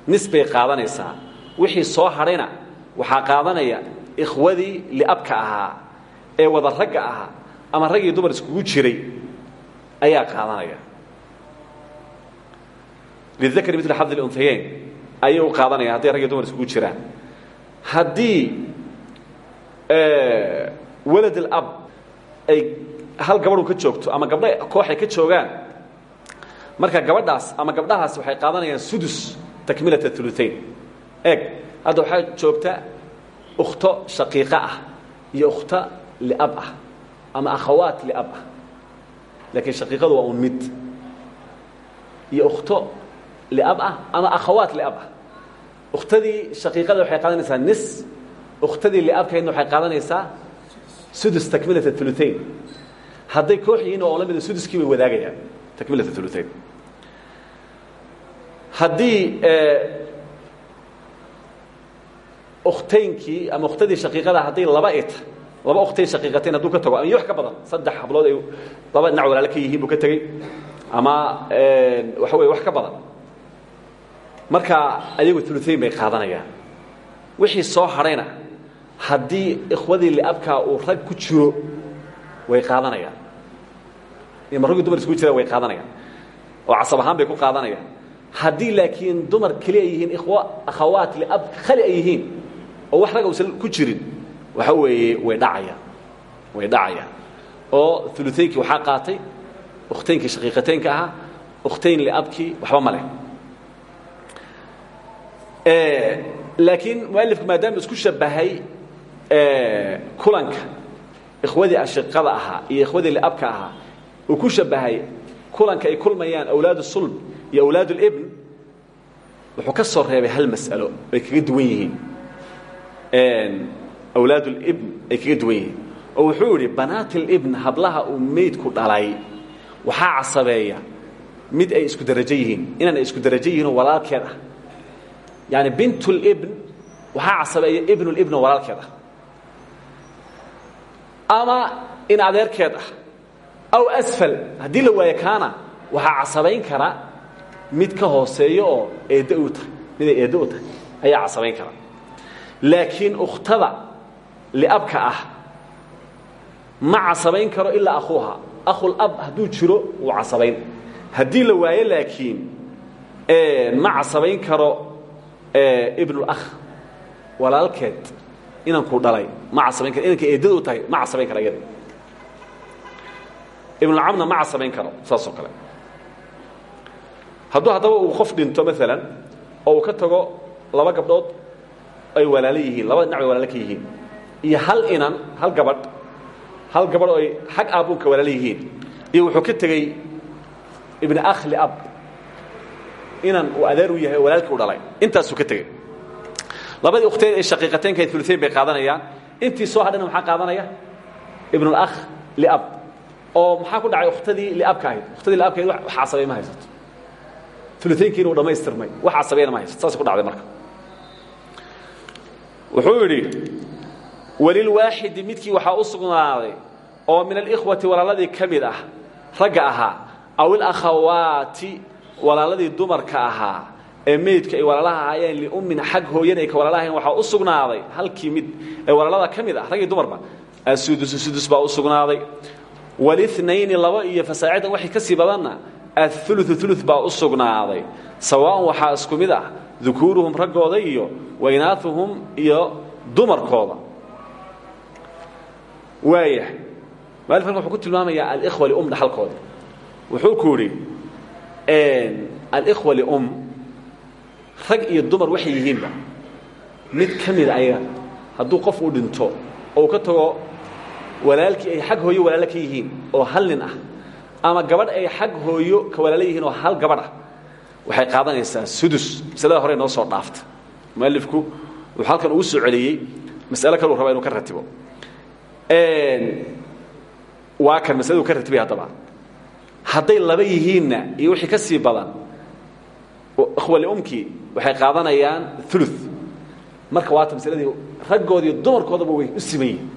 Speaker 1: nis bay qaadanaysaa. Wixii soo hadhayna waxaa qaadanaya ikhwadii liabka ahaa ee wada ragga ahaa ama rag iyo dumar iskugu jiray ayaa qaadanaya lidakri mil xad اlunhayeyn ayay u qaadanaya hadday rag iyo dumar iskugu jiraan haddii walad alab ay hal gabadhu ka joogto ama gabdho koox marka gabadhaas ama gabdhahaas waxay qaadanayaan sudus takmilat uluain eeg hadda waxaa joogta ukhto shaqiiqo ah iyo ukhto liab ah ama akhawaat liab ah laakiin shaqiiqadu waa un iyo ukhto liab ah ama akhawaat liab ah ukhtadii shaqiiqada waxay qaadanaysaa nis ukhtadii liabkaydna waxay qaadanaysaa sudus takmilat uluain hadday koox yihiin oo la mida suduskii bay wadaagayaan takmilat uluain haddii ukhtaynkii ama ukhtadii shaqiiqada hadday laba tahay laba ukhtayn shaqiiqatayn hadduu ka tago ama iyo wax ka badan saddex hablood ay laba dhinac walaalo ka yihiin buu ka tegey ama waxa weye wax ka badan marka ayagu uluain bay qaadanayaan. Wixii soo hadhayna haddii ikhwadii liabkaa uu rag ku jiro way qaadanayaan. Ima raggi dumar isku jiraan way qaadanayaan. Oo casab ahaan bay ku qaadanayaan. Haddii laakiin dumar keli ay yihiin ikhwa akhawaat liab khali ay yihiin oo wax rag uusan ku jirin waxa weeye way dhacayaan. Way dhacayaan. Oo ulutaynkii waxaa qaatay ukhtaynkii shaqiiqataynka ahaa ukhtayn liabkii waxba ma leh laakiin mualifku maadaama isku shabahay kulanka ikhwadii ashiqada ahaa iyo ikhwadii liabka ahaa uu ku shabahay kulanka ay kulmayaan awlaad sulb iyo awlaad libn wuxuu ka soo reebay hal mas'alo ay kaga duwan yihiin. Awlaad libn ay kaga duwan yihiin. Oo wuxuu yidhi banaat libn hablaha uu meydku dhalay waxaa casabeeya mid ay isku darajo yihiin isku darajo walaalkeed ah yaani bintulibn waxaa casabeeya oo walaalkeed ah. Ama in adeerkeed ah. Aw asfal haddii la waayo kaana waxaa casabayn kara mid ka hooseeyo oo eeddo u tahay. Miday eeddo u tahay ayaa casabayn kara. Laakiin ukhtada liabka ah ma casabayn karo ilaa akhuuha. Akhulab hadduu jiro wuu casabayn haddii la waayo laakiin ma casabayn karo ibnulakh walaalkeed inankuu dhalay. Ma casabayn karo inanka eeddada u tahay ma casabayn kara iyada ibnulcamna ma casabayn karo kale. Hadduu haddaba uu qof dhinto maalan oo ka tago laba gabdhood ay walaalo labada dhinac bay iyo hal inan hal gabadh hal gabadh oo ay xag aabuunka walaalo yihiin iyo wuxuu ka tegey ibn akh liab inan uu adeer u yahay oo u dhalay. Intaasuu ka tegey. Labadii ukhtayn ee shaqiiqataynka uluayn bay qaadanayaan. Intii soo hadhana maxaa qaadanaya? Ibnulakh liab. Oo maxaa ku dhacay ukhtadii liabka ahayd? Ukhtadii liabka ahayd wax casabay ma haysato. Uluaynkiina uu dhammaystirmay wax casabayna ma haysato. Saas ku dhacday marka. Wuxuu yidhi walilwaaxidi midkii waxaa u sugnaaday oo min alikhwati walaaladii ka mid ah ragga ahaa aw ilakhawaati walaaladii dumarka ahaa ee meydka ay walaalaha ahaayeen liummin xag hooyan ay ka walaalahayn waxaa u sugnaaday halkii mid ee walaalada ka ah raggii dumarba asudusu sudus baa u sugnaaday. Walithnayni laba iyo fasaacidan waxay ka sii badanna auluu ulu baa u sugnaaday. Sawaan waxaa isku mid ah dukuuruhum raggooda iyo waynaauhum iyo dumarkooda. Waayahay maalif halkan wuxuu ku tilmaamayaa alikhwa lium dhaxalkooda wuxuu ku alikhwa lium rag iyo dumar waxay yihiinba. Mid ka mida ayaga qof uu dhinto oo ka tago walaalkii ay xag hooyo walaalo yihiin oo hal ah ama gabadh ay xag hooyo ka walaalo yihiin oo hal gabadh ah waxay qaadanaysaa sudus. Masalada hore noo soo dhaafta mualifku wuxuu halkan ugu soo celiyey mas'alo kaleu raba inuu ka ratibo. Waa kan masaladu ka ratibay haddaba hadday laba yihiinna iyo wixii ka sii badan ikhwaliumkii waxay qaadanayaan ulu marka waata masaladii raggood iyo dumarkoodaba way u siman yihiin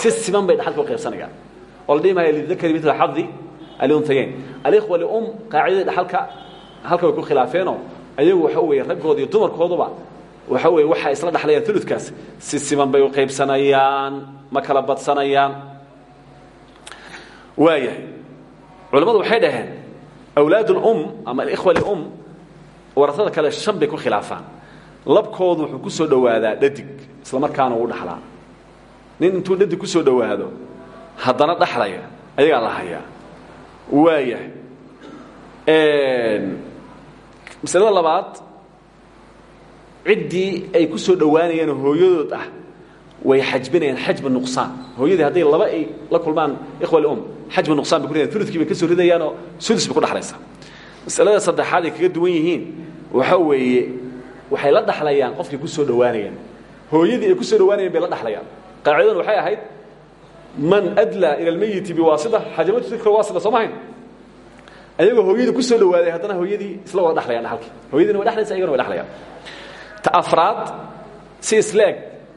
Speaker 1: si siman bay dhaxalka u qaybsanayaan oo la dhihi maayo lidakari mitla xadi alunhayayn alikhwa lium qaacidadii dhaxalka halka way ku khilaafeenoo ayagu waxa weeye raggood iyo dumarkooduba waxa weeye waxay isla dhaxlayaan uludkaas si siman bay u qaybsanayaan ma kala badsanayaan. Waayahay culammadu waxay dhaheen awlaad اlum ama alikhwa lium warasada kale shan ku khilaafaan. Labkoodu wuxuu ku soo dhowaadaa dhadig isla markaana uu dhaxlaa. Nin intuu dhadig ku soo dhowaado haddana dhaxlaya ayagaa la hayaa. Waayahay. Masalada labaad ciddii ay ku soo dhowaanayaan hooyadood ah way xajbinayaan xajba nuqsaan. Hooyadii hadday laba ay la kulmaan ikhwa lium xajba nuqsaan bay ku ridayan uludkii bay ka soo ridayaanoo sudus bay ku dhexlaysaa masalada saddexaad ay kaga duwan yihiin waxa weeye waxay la dhaxlayaan qofkay ku soo dhowaanayaan. Hooyadii ay ku soo dhowaanayaan bay la dhaxlayaan. Qaacidadan waxay ahayd man adlaa ila almeyiti biwaasita xajamatu dikra waasita soo mahayn ayagoo hooyadii ku soo dhowaaday haddana hooyadii isla wada dhaxlayaan dhaxalkii. Hooyadiina way dhexlaysa ayagana way dhexlayaan ta afraad si isleeg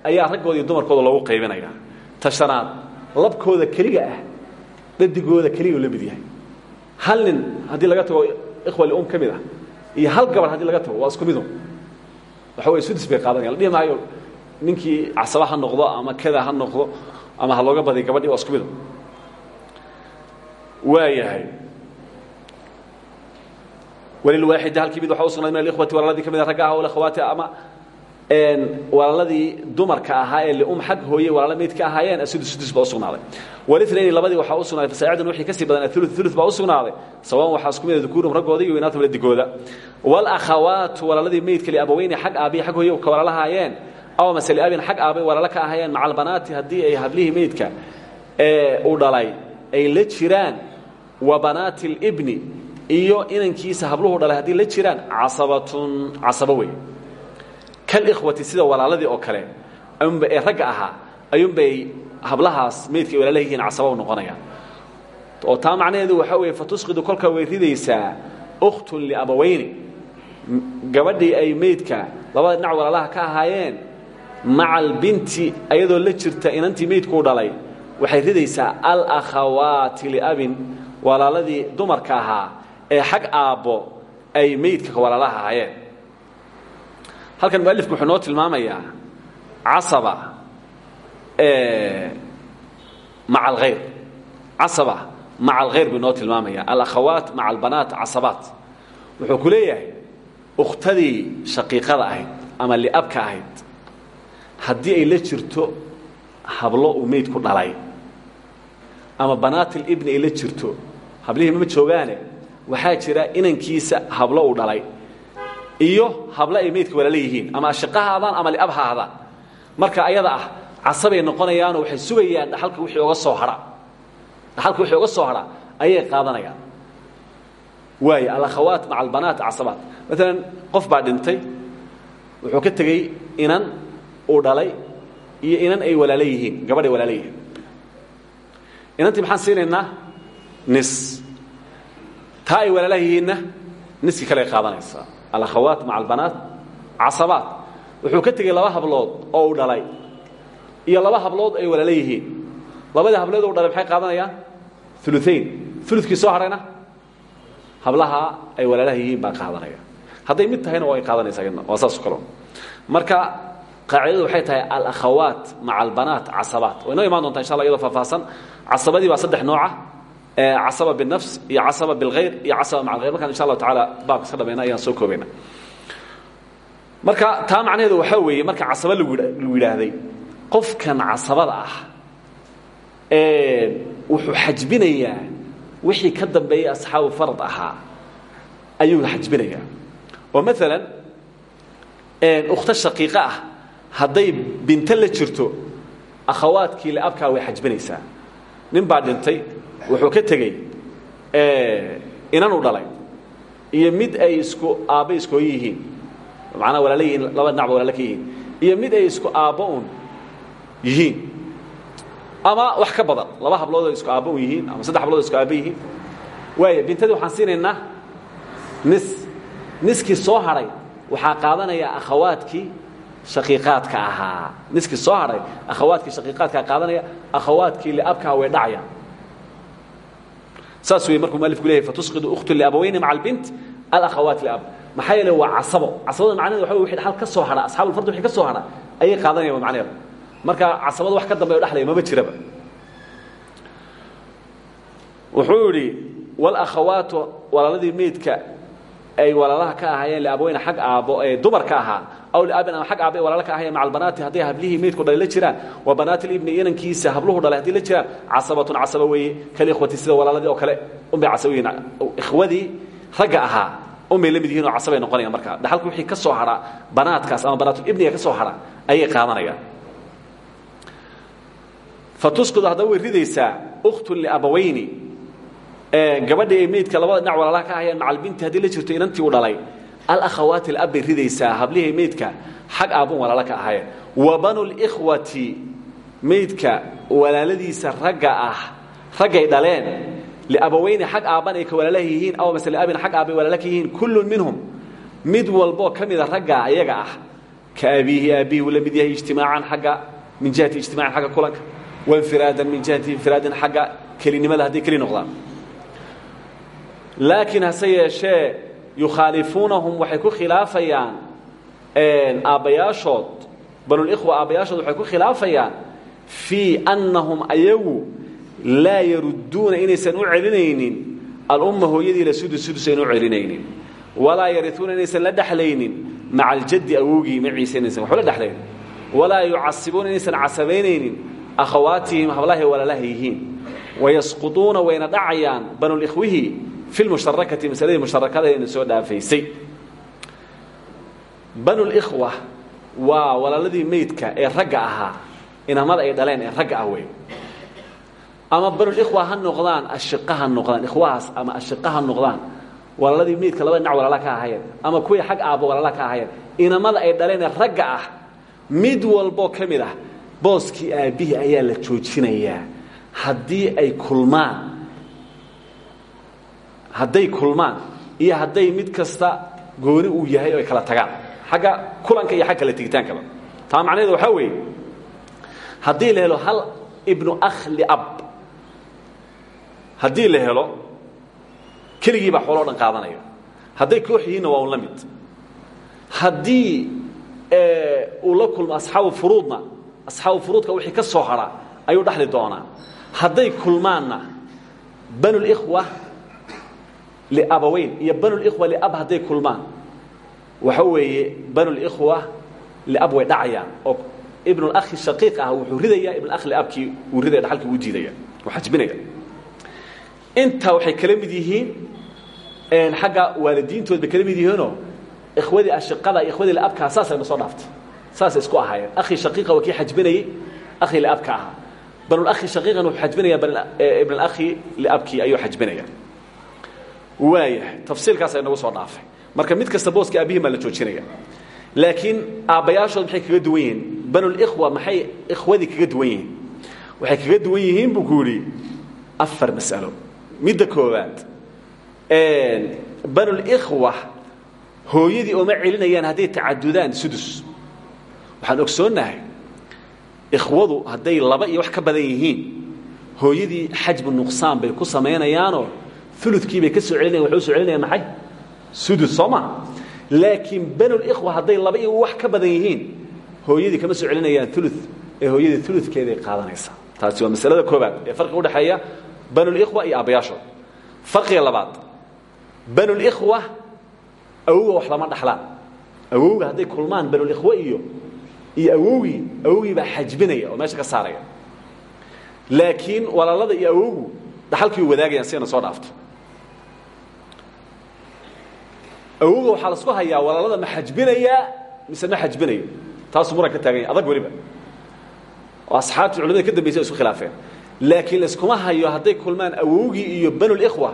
Speaker 1: ayaa raggooda iyo dumarkooda loogu qaybinaya ta shanaad labkooda keliga ah dhadigooda keliga la mid yahay. Hal nin haddii laga tago ikhwa lium ka mid ah iyo hal gabar haddii laga tago waa isku mido waxa weye sudus bay qaadanaya la dhihi maayo ninkii casaba ha noqdo ama kada ha noqdo ama ha looga badiy gabadhii waa isku mido waayahay. Walilwaaxidi halkii mid waxa u sugnaaday min alikhwati walaaladii ka mid a ragga ah walakhawaati ama walaaladii dumarka ahaa ee lium xag hooye walaala mayd ka ahaayeen sudus baa u sugnaaday. Walitnaini labadii waxaa u sugnaaday fasaacidun wixii ka sii badan aulu ulu baa u sugnaaday. Sawaan waxaa isku mid dukuurum raggooda iyo inaatum ladigooda walakhawaatu walaaladii maydka liabaweyni xag aabiya xag hooye ka walaalahaayeen aw mase liabin xag aabay walaalo ka ahaayeen maca albanaati haddii ay hablihii maydka uu dhalay. Ay la jiraan wa banaati libni iyo inankiisa habluhu dhalay haddii la jiraan casabatun casabo wey kalikhwati sida walaaladii oo kale ayuunba ee ragga ahaa ayuunbay hablahaas maydka ay walaala yihiin casaba u noqonayaan oo taa macnaheedu waxaa weeye fatusqidu kolkaa way ridaysaa ukhtun liabawayni gabadhii ay maydka labada dhinac walaalaha ka ahaayeen maca albinti ayadoo la jirta inantii maydkuu dhalay waxay ridaysaa alakhawaati liabin walaaladii dumarka ahaa ee xag aabbo ay maydka walaalaha ahaayeen halkan mualifku wuxuu noo tilmaamayaa casaba maca alkhayr casaba maca alkhayr buu noo tilmaamaya alakhawaat maca albanaat casabaat. Wuxuu ku leeyahay ukhtadii shaqiiqada ahayd ama liabka ahayd haddii ay la jirto hablo uu meydku dhalay ama banaatilibni ay la jirto hablihii mama joogaane waxaa jira inankiisa hablo uu dhalay iyo hablo ay meydka walaala yihiin ama ashiqa ha aadaan ama liab ha aadaan marka ayada ah casabay noqonayaanoo waxay sugayaan dhaxalka wixii oga soo hadha dhaxalka wixii oga soo hadha ayay qaadanayaan. Waayo alakhawaat maca albanaat casabaat. Maalan qof baa dhintay wuxuu ka tegey inan uu dhalay iyo inan ay walaalo yihiin gabadh ay walaalo yihiin. Inantii maxaan siinaynaa? Nis. Taa ay walaalaha yihiinna niskii kale ay qaadanaysaa alakhawaat maca albanaat casabaat. Wuxuu ka tegey laba hablood oo uu dhalay. Iyo laba hablood ay walaalo yihiin. Labadii hablood u dhalay maxay qaadanayaan? Uluain ulukii soo hadhayna hablaha ay walaalaha yihiin baa qaadanaya. Hadday mid tahayna waa ay qaadanaysaa iyadna waa saas kalo marka qaacidadu waxay tahay alakhawaat maca albanaat casabaat. Way noo imaan doontaa insha alla iyadoo faahfaahsan. Casabadii baa saddex nooca casaba binafs iyo casaba bilkhayr iyo casaba maca alkhayr markaan insha allahu tacaala baabka iska dhamayna ayaan soo koobayna marka taa macnaheedu waxaa weeye marka casaba lagu yidhaahday qofkan casabada ah wuxuu xajbinayaa wixii ka dambeeyey asxaabu farad ahaa ayuu xajbinayaa. Oo maalan ukhto shaqiiqo ah hadday binto la jirto akhawaadkii liabkaa way xajbinaysaa. Nin baa dhintay wuxuu ka tegey inanu dhalay iyo mid ay isku aabbo iskooyi yihiin. Macnaa walaala yihiin laba dhinacba walaala ka yihiin. Iyo mid ay isku aabbo un yihiin. Ama wax ka badan laba hablood oo isku aabbo un yihiin ama saddex hablood oo isku aabbo yihiin. Waaya bintadii waxaan siinaynaa nis niskii soo hadhay waxaa qaadanaya akhawaadkii shaqiiqaadka ahaa. Niskii soo hadhay akhawaadkii shaqiiqaadkaa qaadanaya akhawaadkii liabkaa way dhacayaan saas wey markuu mualifku leeyahay fatusqidu ukhtu liabawayni maca albint alakhawaat liab maxaa yeele waa casabo. Casabada macnaheed waxa wey wixii dhaxal ka soo hadha asxaabulfard wixii ka soo hadha ayay qaadanayaan macnaheeda marka casabada wax ka dambeeyo dhexlaya maba jiraba. Wuxuu yidhi walakhawaatu walaaladii meydka ay walaalaha ka ahaayeen liabaweyne xag aabbo ee dumarka ahaa. Aw liabin ama xag aabba ay walaala ka ahayeen maca albanaati hadday hablihii meydku dhalay la jiraan. Wa banaati libni inankiisa habluhu dhalay haddii la jiraan. Casabatun casaba weeye kalikhwati sida walaaladii oo kale. Unbay casaba yihiin ikhwadii ragga ahaa. Unbay la mid yihiin oo casabay noqonayaan markaa dhaxalku wixii ka soo hadha banaadkaas ama banaatulibniga ka soo hadha ayay qaadanayaan fatusqidu haddaba way ridaysaa ukhtun liabawayni gabadhii ay meydka labada dhinac walaalaha ka ahayeen macalbinti haddii la jirto inantii u dhalay alakhawaati alab bay ridaysaa hablihii meydka xag aabbun walaalo ka ahayeen wa banu likhwati meydka walaaladiisa ragga ah raggay dhaleen liabaweyni xag aabban ay ka walaalaha yihiin aw mase liabin xag aabbay walaala ka yihiin kullun minhum mid walboo ka mida raggaa ayaga ah. Ka abiihi aabbihi uu la mid yahay ijtimaacan agga min jihati ijtimaacan xagga kulanka wainfiraadan min jihati infiraadin xagga kelinimada hadday keli noqdaan laakiin hase yeeshee yukhaalifuunahum waxay ku khilaafayaan aabbayaashood banulikhwa aabbayaashood waxay ku khilaafayaan fii annahum ayagu laa yarudduuna inaysan u celinaynin alumma hooyadii la sudus sudus aynu u celinaynin walaa yariuuna inaysan la dhexlaynin maca aljaddi awowgii maciisa inaysan waxba la dhexlayn walaa yucasibuuna inaysan casabaynaynin akhawaatihim hablahay walaalaha yihiin wayasquduuna wayna dhacayaan banulikhwihi fi lmusharakati masaladii musharakada ayna soo dhaafaysay banulikhwa waa walaaladii meydka ee ragga ahaa inamada ay dhaleen ee ragga ah wey ama banulikhwa ha noqdaan ashiqa ha noqdaan ikhwahaas ama ashiqa ha noqdaan walaaladii meydka labada dhinac ka ahayeen ama kuwii xag aabbo walaala ka ahayeen inamada ay dhaleen ee ah mid walboo ka mid ah ayaa la joojinayaa haddii ay kulmaan hadday kulmaan iyo hadday mid kasta gooni uu yahay ay kala tagaan. Xagga kulanka iyo xag kala tegitaankaba taa macnaheedu waxaa weeye haddii la helo hal ibnu akh liab haddii la helo keligii baa xooloo dhan qaadanaya. Hadday koox yihiinna waa un la mid. Haddii uu la kulmo asxaabu furuudna asxaabu furuudka wixii ka soo hadha ayuu dhexli doonaa. Hadday kulmaanna banulikhwa liabaweyn iyo banulikhwa liab hadday kulmaan waxa weeye banulikhwa liab way dhacayaan oo ibnulakhi shaqiiq ah wuxuu ridayaa ibnulakh liabkii uu ridaya dhaxalkii uu jiidaya uu xajbinaya intaa waxay kala mid yihiin xagga waalidiintood bay kala mid yihiinoo ikhwadii ashiqada iyo ikhwadii liabkaa saasayna soo dhaaftay saasay isku ahaayeen akhii shaqiiqa waa kii xajbinayey akhii liabka ahaa banulakhi shaqiiqan wuxuu xajbinaya ibnalakhi liabkii ayuu xajbinaya waayahay tafsiilkaas ay nagu soo dhaafay. Marka mid kasta booska aabihii maa la joojinaya. Laakiin aabbayaashood maxay kaga duwan yihiin. Banulikhwa maxay ikhwadii kaga duwan yihiin? Waxay kaga duwan yihiin buu ku yidhi afar mas'alo. Midda koowaad banulikhwa hooyadii ooma celinayaan hadday tacadudaan sudus. Waxaan ogsoonnahay ikhwadu hadday laba iyo wax ka badan yihiin hooyadii xajbu nuqsaan bay ku samaynayaanoo ulukii bay ka soo celinayan waxay u soo celinayaan maxay? Sudus. Soo ma laakiin banulikhwa hadday laba iyo wax ka badan yihiin hooyadii kama soo celinayaan ulu ee hooyadii uludkeeday qaadanaysaa. Taasi waa masalada koobaad ee farqiga udhexeeya banulikhwa iyo aabbayaashood farqiga labaad banulikhwa awowga wax lama dhaxlaan. Awowga hadday kulmaan banulikhwa iyo iyo awowgii awowgii baa xajbinaya oo meesha ka saaraya. Laakiin walaalada iyo awowgu dhaxalkii wadaagayaan sidayna soo dhaafto awowga waxaa lasku hayaa walaalada ma xajbinayaa mise ma xajbinayo. Taasuu muran ka taagan yahay adag weliba. Oo asxaabtii culamada ka dambaysa isku khilaafeen. Laakiin layskuma hayo hadday kulmaan awowgii iyo banulikhwa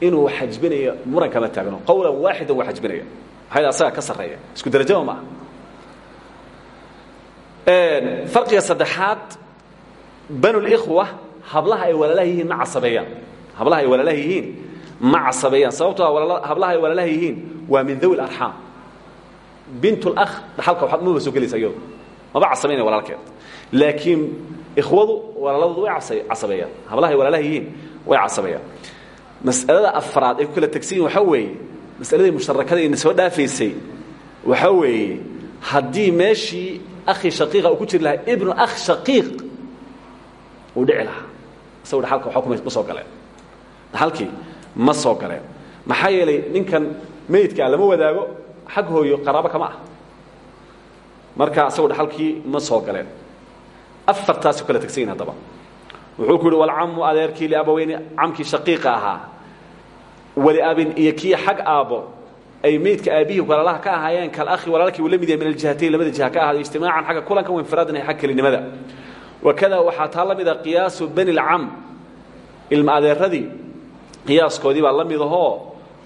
Speaker 1: inuu xajbinayo muran kama taagno. Qowlan waaxidan waa xajbinaya maxaa asaga ka sarreeya. Isku darajaba maaha. Farqiga saddexaad banulikhwa hablaha ay walaalaha yihiin ma casabeeyaan. Hablaha ay walaalaha yihiin ma casabeeyaan sababtoo hablaha ay walaalaha yihiin waa min dawi larxaam bintulakh dhaxalka maba soo gelaysa iyadu maba casabaynaya walaalkeed laakiin ikhwadu walaaladoodu way casabeeyaan hablaha ay walaalaha yihiin way casabeeyaan mas'alada afraad ay ku kala tegsan yihiin waxaa weeye masaladii musharakada ina soo dhaafaysay waxaa weeye haddii meeshii akhi shaqiiqa uu ku jiri lahaa ibnu akh shaqiiq uu dhici lahaa. Isagu dhaxalka waxba kuma ma soo galeen dhaxalkii ma soo galeen maxaa yeelay ninkan meydkaa lama wadaago xag hooyo qaraabo kama ah marka isagu dhaxalkii ma soo galeen. Afartaasuu kala tegsan yihiin haddaba. Wuxuu ku yidhi walcamu adeerkii liabaweyni camkii shaqiiqa ahaa. Waliabin iyo kii xag aabbo ay meydka aabihii walaalaha ka ahaayeen kalakhi walaalkii uu la mid yahay min aljihatayn labada jiha ka ahaaday ijtimaacan xagga kulanka wainfiraadan ay xag kelinimada. Wakada waxaa taa la mida qiyaasu bani lcam ilma adeeradii qiyaaskoodii baa la mid ahoo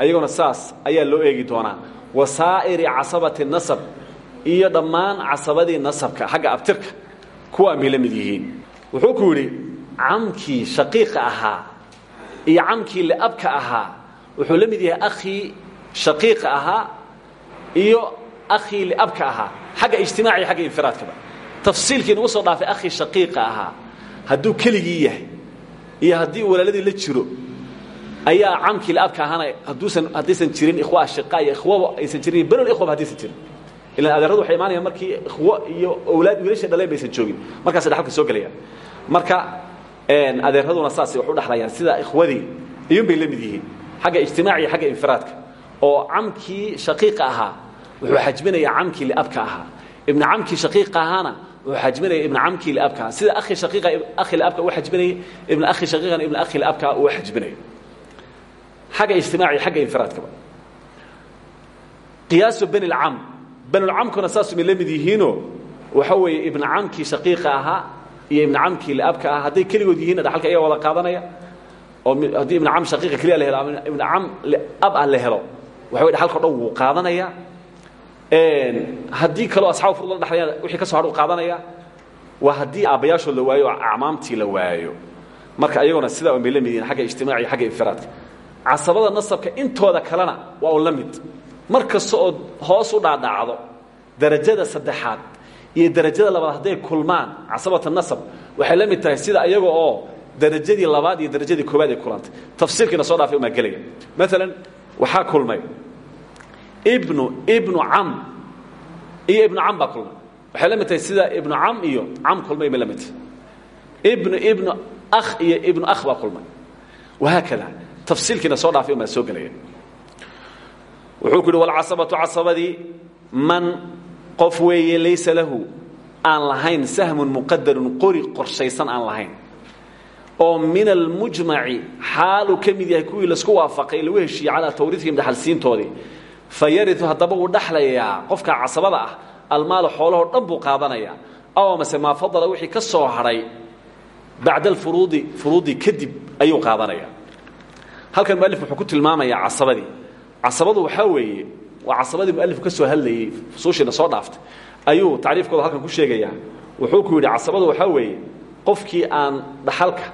Speaker 1: ayaguna saas ayaa loo eegi doonaa. Wasaa'iri casabati nasab iyo dhammaan casabadii nasabka xagga abtirka kuwaan bay la mid yihiin. Wuxuu ku yidhi camkii shaqiiqa ahaa iyo camkii liabka ahaa wuxuu la mid yahay akhii shaqiiqa ahaa iyo akhii liabka ahaa. Xagga ijtimaaca iyo xagga infiraadkaba tafsiilkii nagu soo dhaafay akhii shaqiiqa ahaa hadduu keligii yahay iyo haddii walaaladii la jiro ayaa camkii liabka ahaana hadduusan haddaysan jirin ikhwa ashiqa iyo ikhwaba aysan jirin banul ikhwaba haddaysan jirin. Ilan adeeradu waxay imaanayaan markii ikhwo iyo awlaad wiilasha dhaleen baysan joogin. Markaasay dhaxalka soo gelayaan. Marka adeeraduna saasay wax u dhexlayaan sida ikhwadii iyun bay la mid yihiin. Xagga ijtimaac iyo xagga infiraadka. Oo camkii shaqiiqa ahaa wuxuu xajminaya camkii liabka ahaa. Ibnu camkii shaqiiqa ahaana wuxuu xajminaya ibnu camkii liabka ahaa. Sida akhi shaqiiqa akhi liabka uu xajminayay ibnu akhi shaqiiqana ibnu akhi liabka uu xajminaya xagga ijtimaaci xagga infiraadkaba qiyaasu bani lcam banulcamkuna saasumay la mid yihiinoo waxa weeye ibnu camkii shaqiiqa ahaa iyo ibnu camkii liabka ahaa hadday keligood yihiinna dhaxalka iyaga wada qaadanaya oo haddii ibnu cam shaqiiqa keliya la helo ama ibnu cam liab ah la helo waxa wey dhaxalka o dhan wuu qaadanaya haddii kaloo asxaab furud la dhaxlayaan wixii ka so hadh u qaadanaya waa haddii aabbayaashood la waayo oo acmaamtii la waayo marka ayaguna sidaa un bay la mid yihiin xagga ijtimaaciya xagga infiraadka casabada nasabka intooda kalena waa un la mid. Mar kasta ood hoos u dhaadhacdo darajada saddexaad iyo darajada labaad hadday kulmaan casabata nasab waxay la mid tahay sida ayaga oo darajadii labaad iyo darajadii koobaad ay kulantay. Tafsiirkiina soo dhaafay umaa gelaya maalan waxaa kulmay ibnu ibnu cam iyo ibnu cam baa kulmay. Waxay la mid tahay sida ibnu cam iyo cam kulmay bay la mid tahay. Ibnu ibnu akh iyo ibnu akh baa kulmay. Wahaakada tafsiilkiina soo dhaafay umaa soo gelaya. Wuxuu ku yidhi walcasabatu casabadii man qof weeye laysa lahu aan lahayn sahmun muqadarun qori qorshaysan aan lahayn oo min almujmaci xaaluu ka mid yahay kuwii la isku waafaqay lagu heshiiyey calaa tawriidkii dhaxalsiintoodii fa yariu haddaba dhaxlayaa qofka casabada ah almaala xoolahoo dhan buu qaadanayaa aw mase maa fadala wixii ka soo hadhay bacda alfuruudi furuudii kadib ayuu qaadanaya halkan mualif wuxuu ku tilmaamayaa casabadii. Casabadu waxaa weeye waa casabadii mualifku ka soo hadlayey fusuushiina soo dhaaftay. Ayuu tacriifkooda halkan ku sheegayaa. Wuxuu ku yidhi casabadu waxaa weeye qofkii aan dhaxalka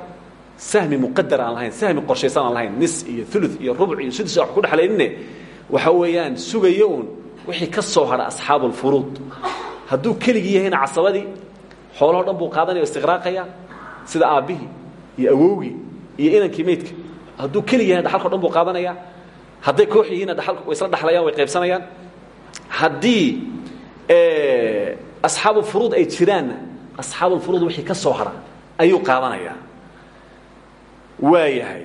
Speaker 1: sahmi muqadar aan lahayn sahmi qorshaysan aan lahayn nis iyo ulu iyo rubuc iyo sudus wax ku dhexlaynine waxa weeyaan sugayo uun wixii ka soo hadha asxaabu alfuruud hadduu keligii yahayna casabadii xoolahoo dhan buu qaadanaya o istiqraaqaya sida aabbihii iyo awowgii iyo inankii meydka hadduu keligii yahayna dhaxalko dhan buu qaadanaya. Hadday koox yihiinna dhaxalka way isla dhexlayaan way qaybsanayaan. Haddii asxaabu furuud ay jiraanna asxaabulfuruud wixii ka soo hadha ayuu qaadanayaa waayahay.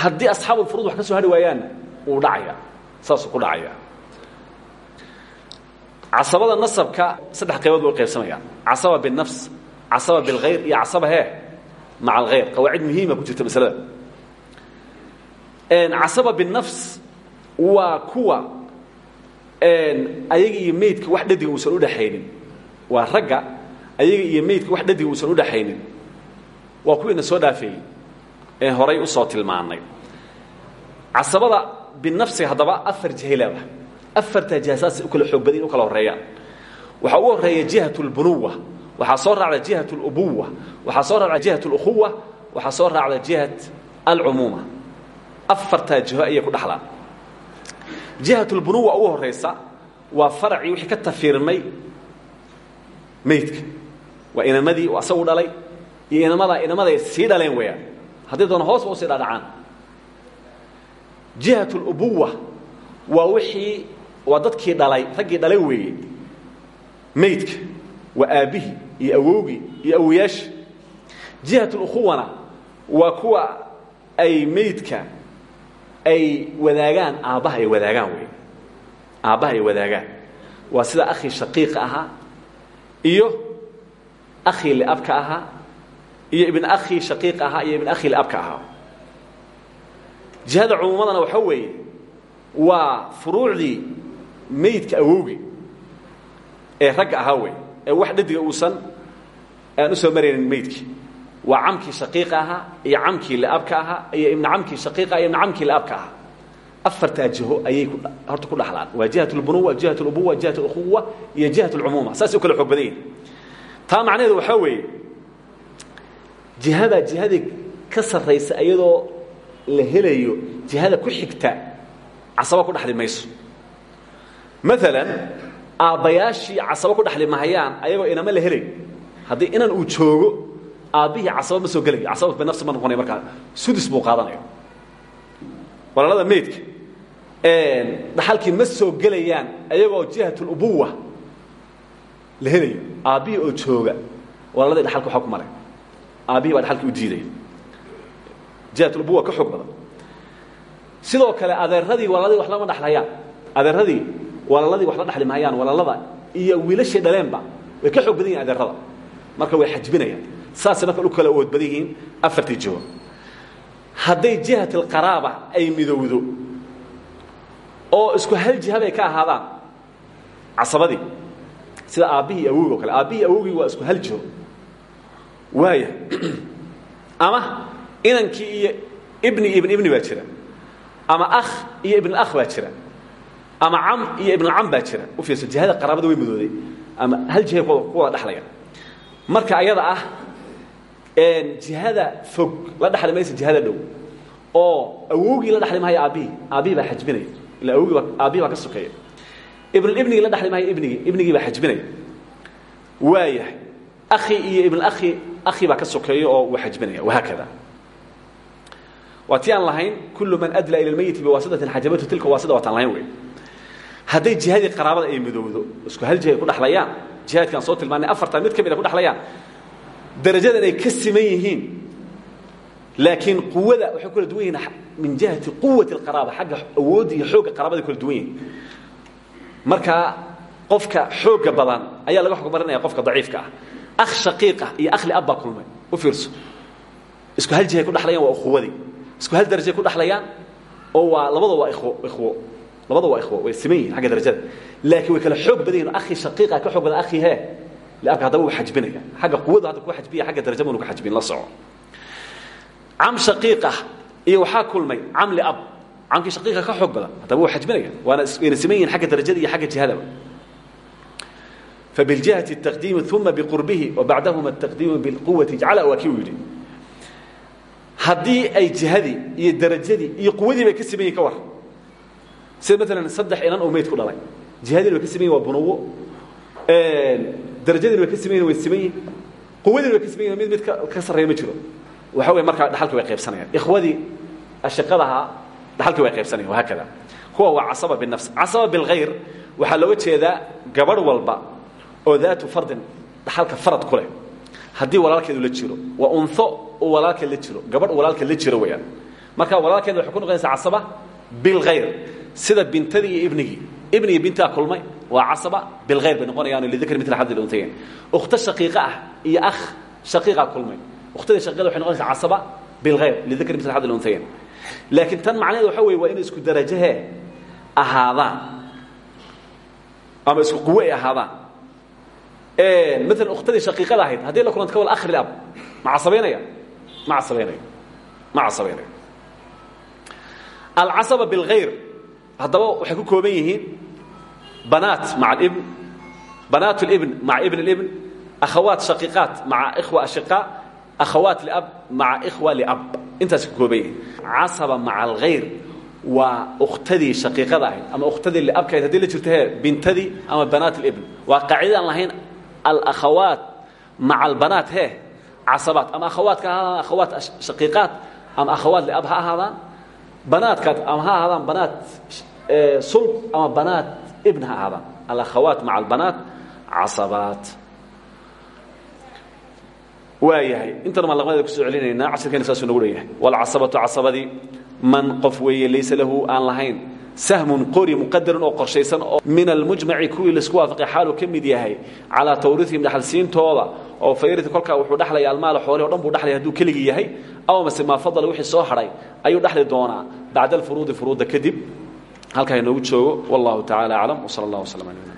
Speaker 1: Haddii asxaabulfuruud wax ka soo hadhi waayaanna wuu dhacaya. Saasuu ku dhacaya. Casabada nasabka saddex qaybood bay u qaybsamayaan casaba binafs casaba bilkhayr iyo casaba hee maca alkhayr qawaacid muhiima ku jirta masalada casaba binafs waa kuwa ayaga iyo meydka wax dhadiga uusan udhaxaynin waa ragga ayaga iyo meydka wax dhadiga uusan udhaxaynin waa kuwiina soo dhaafeeyey ee horay u soo tilmaanay casabada binafsiga haddaba afar leedahay afartaa jiha saasay u kala xoog badan u kala horeeyaan waxaa ugu horreeya jihat اlbunuwa waxaa soo raacda jihat اlubuwa waxaa soo raacda jihat اlukhuwa waxaa soo raacda jihat alcumuuma afartaa jiho ayay ku dhaxlaan jihat اlbunuwa ugu horaysa waa faracii wixii ka tafiirmay meydka waa inamadii uu asagu dhalay iyo inamadaa inamaday sii dhaleen weeyaan haddii doona hoos ba usii dhadhacaan jihat اlubuwa waa wixii waa dadkii dhalay raggii dhalay weeye meydka waa aabbihii iyo awowgii iyo awoyaashii jihat اlukhuwana waa kuwa ay meydka ay wadaagaan aabbaha ay wadaagaan wey aabbaha ay wadaagaan. Waa sida akhii shaqiiqa ahaa iyo akhii liabka ahaa iyo ibn akhii shaqiiqa ahaa iyo ibn akhii liabka ahaa. Jihada cumuumadana waxaa weeye waa furuucdii meydka awowgii ee ragga ahaa wey ee wax dhadiga uusan aan u soo maraynin meydkii waa camkii shaqiiqa ahaa iyo camkii liabka ahaa iyo ibn camkii shaqiiqa iyo ibn camkii liabka ahaa afartaa jiho ayay horta ku dhaxlaan waa jihat اlbunuwa jihat اlubuwa jihat اlukhuwa iyo jihat اlcumuuma saasay u kala xoog badan yihin taa macnaheedu waxaa weeye jihadaa jihadii ka sarraysa iyadoo la helayo jihada ku xigta casaba ku dhexli mayso maalan aabbayaashii casaba ku dhexli mahayaan ayagoo inama la helayo haddii inan uu joogo aabbihii casaba ma soo gelayo casaba binafsi ma noqonaya markaa. Sudus buu qaadanaya walaalada meydka dhaxalkii ma soo gelayaan ayagoo jihat اlubuwa la helayo. Aabbihii oo jooga walaaladii dhaxalka waxaa ku maray aabbihii baa dhaxalkii u diidaya jihat اlubuwa ka xoog badan. Sidoo kale adeeradii walaaladii wax lama dhexlayaan adeeradii walaaladii wax la dhaxli maayaan walaalada iyo wiilashii dhaleenba way ka xoog badan yihiin adeerada. Marka way xajbinayaan. Saasay marka u kala awood badan yihiin afartii jiho hadday jihat alqaraaba ay midowdo oo isku hal jiha bay ka ahaadaan casabadii sida aabbihii awowgi o kale aabbihii awowgii waa isku hal jiho waaya [CLEARS THROAT] ama inankii iyo ibni ibn ibni baa jira ama akh iyo ibn akh baa jira ama cam iyo ibncam baa jira. U fiirso jihada qaraabada way midooday ama hal jihay ku wada dhexlaya marka ayada ah jihada fog la dhexli maysa jihada dhow. Oo awowgii la dhexli maayo aabbihii aabbihii baa xajbinaya ila awogii baa aabbihii baa ka sokeeya ibnibnigii la dhexli maayo ibnigii. Ibnigii baa xajbinaya waayahay akhi iyo ibn akhi baa ka sokeeya oo uu xajbinaya wahaakada waa ti aan lahayn kullu man adla ila lmayiti biwaasitatin xajabatu tilka waasida waataan lahayn wey hadday jihadii qaraabada ay midowdo isku hal jihay ku dhexlayaan jihaadkaan soo tilmaanay afartan mid ka mid a ku dhexlayaan darajadan ay ka siman yihiin. Laakiin quwada waxay kala duwan yihiin min jihati quwati alqaraaba xagga awoodda iyo xoogga qaraabada kala duwan yihiin. Markaa qofka xoogga badan ayaa laga xog marinaya qofka daciifka ah. Akh shaqiiq ah iyo akhli ab baa kulmay. U fiirso. Isku hal jihay ku dhexlayaan waa ukhuwadii isku hal darajay ku dhexlayaan oo waa labada waa ikhwo ikhwo labada waa ikhwo way siman yihin xagga darajada laakiin way kala xoog badan yihin akhi shaqiiqa ka xoog badan akhi hee liabka haddaba wuu xajbinaya xagga quwada hadda ku xajbiya xagga darajada unu ka xajbin la soco cam shaqiiqah iyo waxaa kulmay cam liab camkii shaqiiqa ka xoog badan haddaba wuu xajbinaya waana wayna siman yihin xagga darajada iyo xagga jihadaba فبالجهة التقديم ثم بقربه وبعدهما التقديم بالقوة اجعل waa kii uu yidhi haddii ay jihadii iyo darajadii iyo quwadii bay ka siman yihin ka war sida maalan saddex inan oo meyd ku dhalay. Jihadiina way ka siman yihiin waa bunuwo darajadiina way ka siman way siman yihiin quwadiina ka siman mid mid ka sarreeya ma jiro. Waxa wey markaa dhaxalkii way qaybsanayaan. Ikhwadii ashiqadahaa dhaxalkii way qaybsanayan wahaakada kuwa waa casaba binafs casaba bilkhayr waxaa looga jeedaa gabadh walba oo daatu fardin dhaxalka farad ku leh. Walaalkeedu la jiro waa unho walaalkeed la jiro gabadh walaalkeed la jiro weyaan marka walaalkeed waxay ku noqonaysaa casaba bilkhayr sida bintadii iyo ibnigii. Ibnigii bintaa kulmay waa casaba bilkhayr bay noqonayaan lidikri mil xaddi luntayayn ukhto shaqiiqa ah iyo akh shaqiiqa kulmay. Ukhtadii shaqiiqada waxay noqonaysaa casaba bilkhayr lidikri mil xaddi luntayayn laakiin tan macnaheedu waxa weye waa inay isku darajahee ahaadaan ama isku quwo ay ahaadaan maala ukhtadii shaqiiqada ahayd haddii la kulanta ka wal akhri ab ma casabaynaya ma casabaynaya ma casabaynaya alcasaba bilkhayr haddaba waxay ku kooban yihiin banaat maca alibn banaat اlibn maca ibn اlibn akhawaat shaqiiqaat maca ikhwa ashiqaa akhawaat liab maca ikhwa liab intaas ku kooban yihiin casaba maca alkhayr waa ukhtadii shaqiiqada ahayd ama ukhtadii liabka ahayd hadii la jirto he bintadii ama banaat اlibn waa qaacidadaan lahayn alakhawaat maca albanaat he casabaat ama akhawaadka ha ahaadaan akhawaat shaqiiqaat ama akhawaat liab ha ahaadaan banaadkaad ama ha ahaadaan banaat sulb ama banaat ibn ha ahaadaan alakhawaat maca albanaat casabaat. Waa yahay. Intana maan laqmadeeda ku soo celinaynaa casharkeena saasuu nagu leeyahay. Walcasabatu casabadii man qof weeye laysa lahu aan lahayn sahmun qori muqadaran oo qorshaysan oo min almujmaci kuwii la isku waafaqay xaaluu ka mid yahay calaa tawriihim dhaxalsiintooda oo fayriti kolkaa wuxuu dhexlaya almaala xoole o dhan buu dhexlaya hadduu keligii yahay aw mase maa fadala wixii soo hadhay ayuu dhexli doonaa bacda alfuruudi furuudda kadib halkaa inoogu joogo. Wallahu tacala aclam wsala allah wslam ala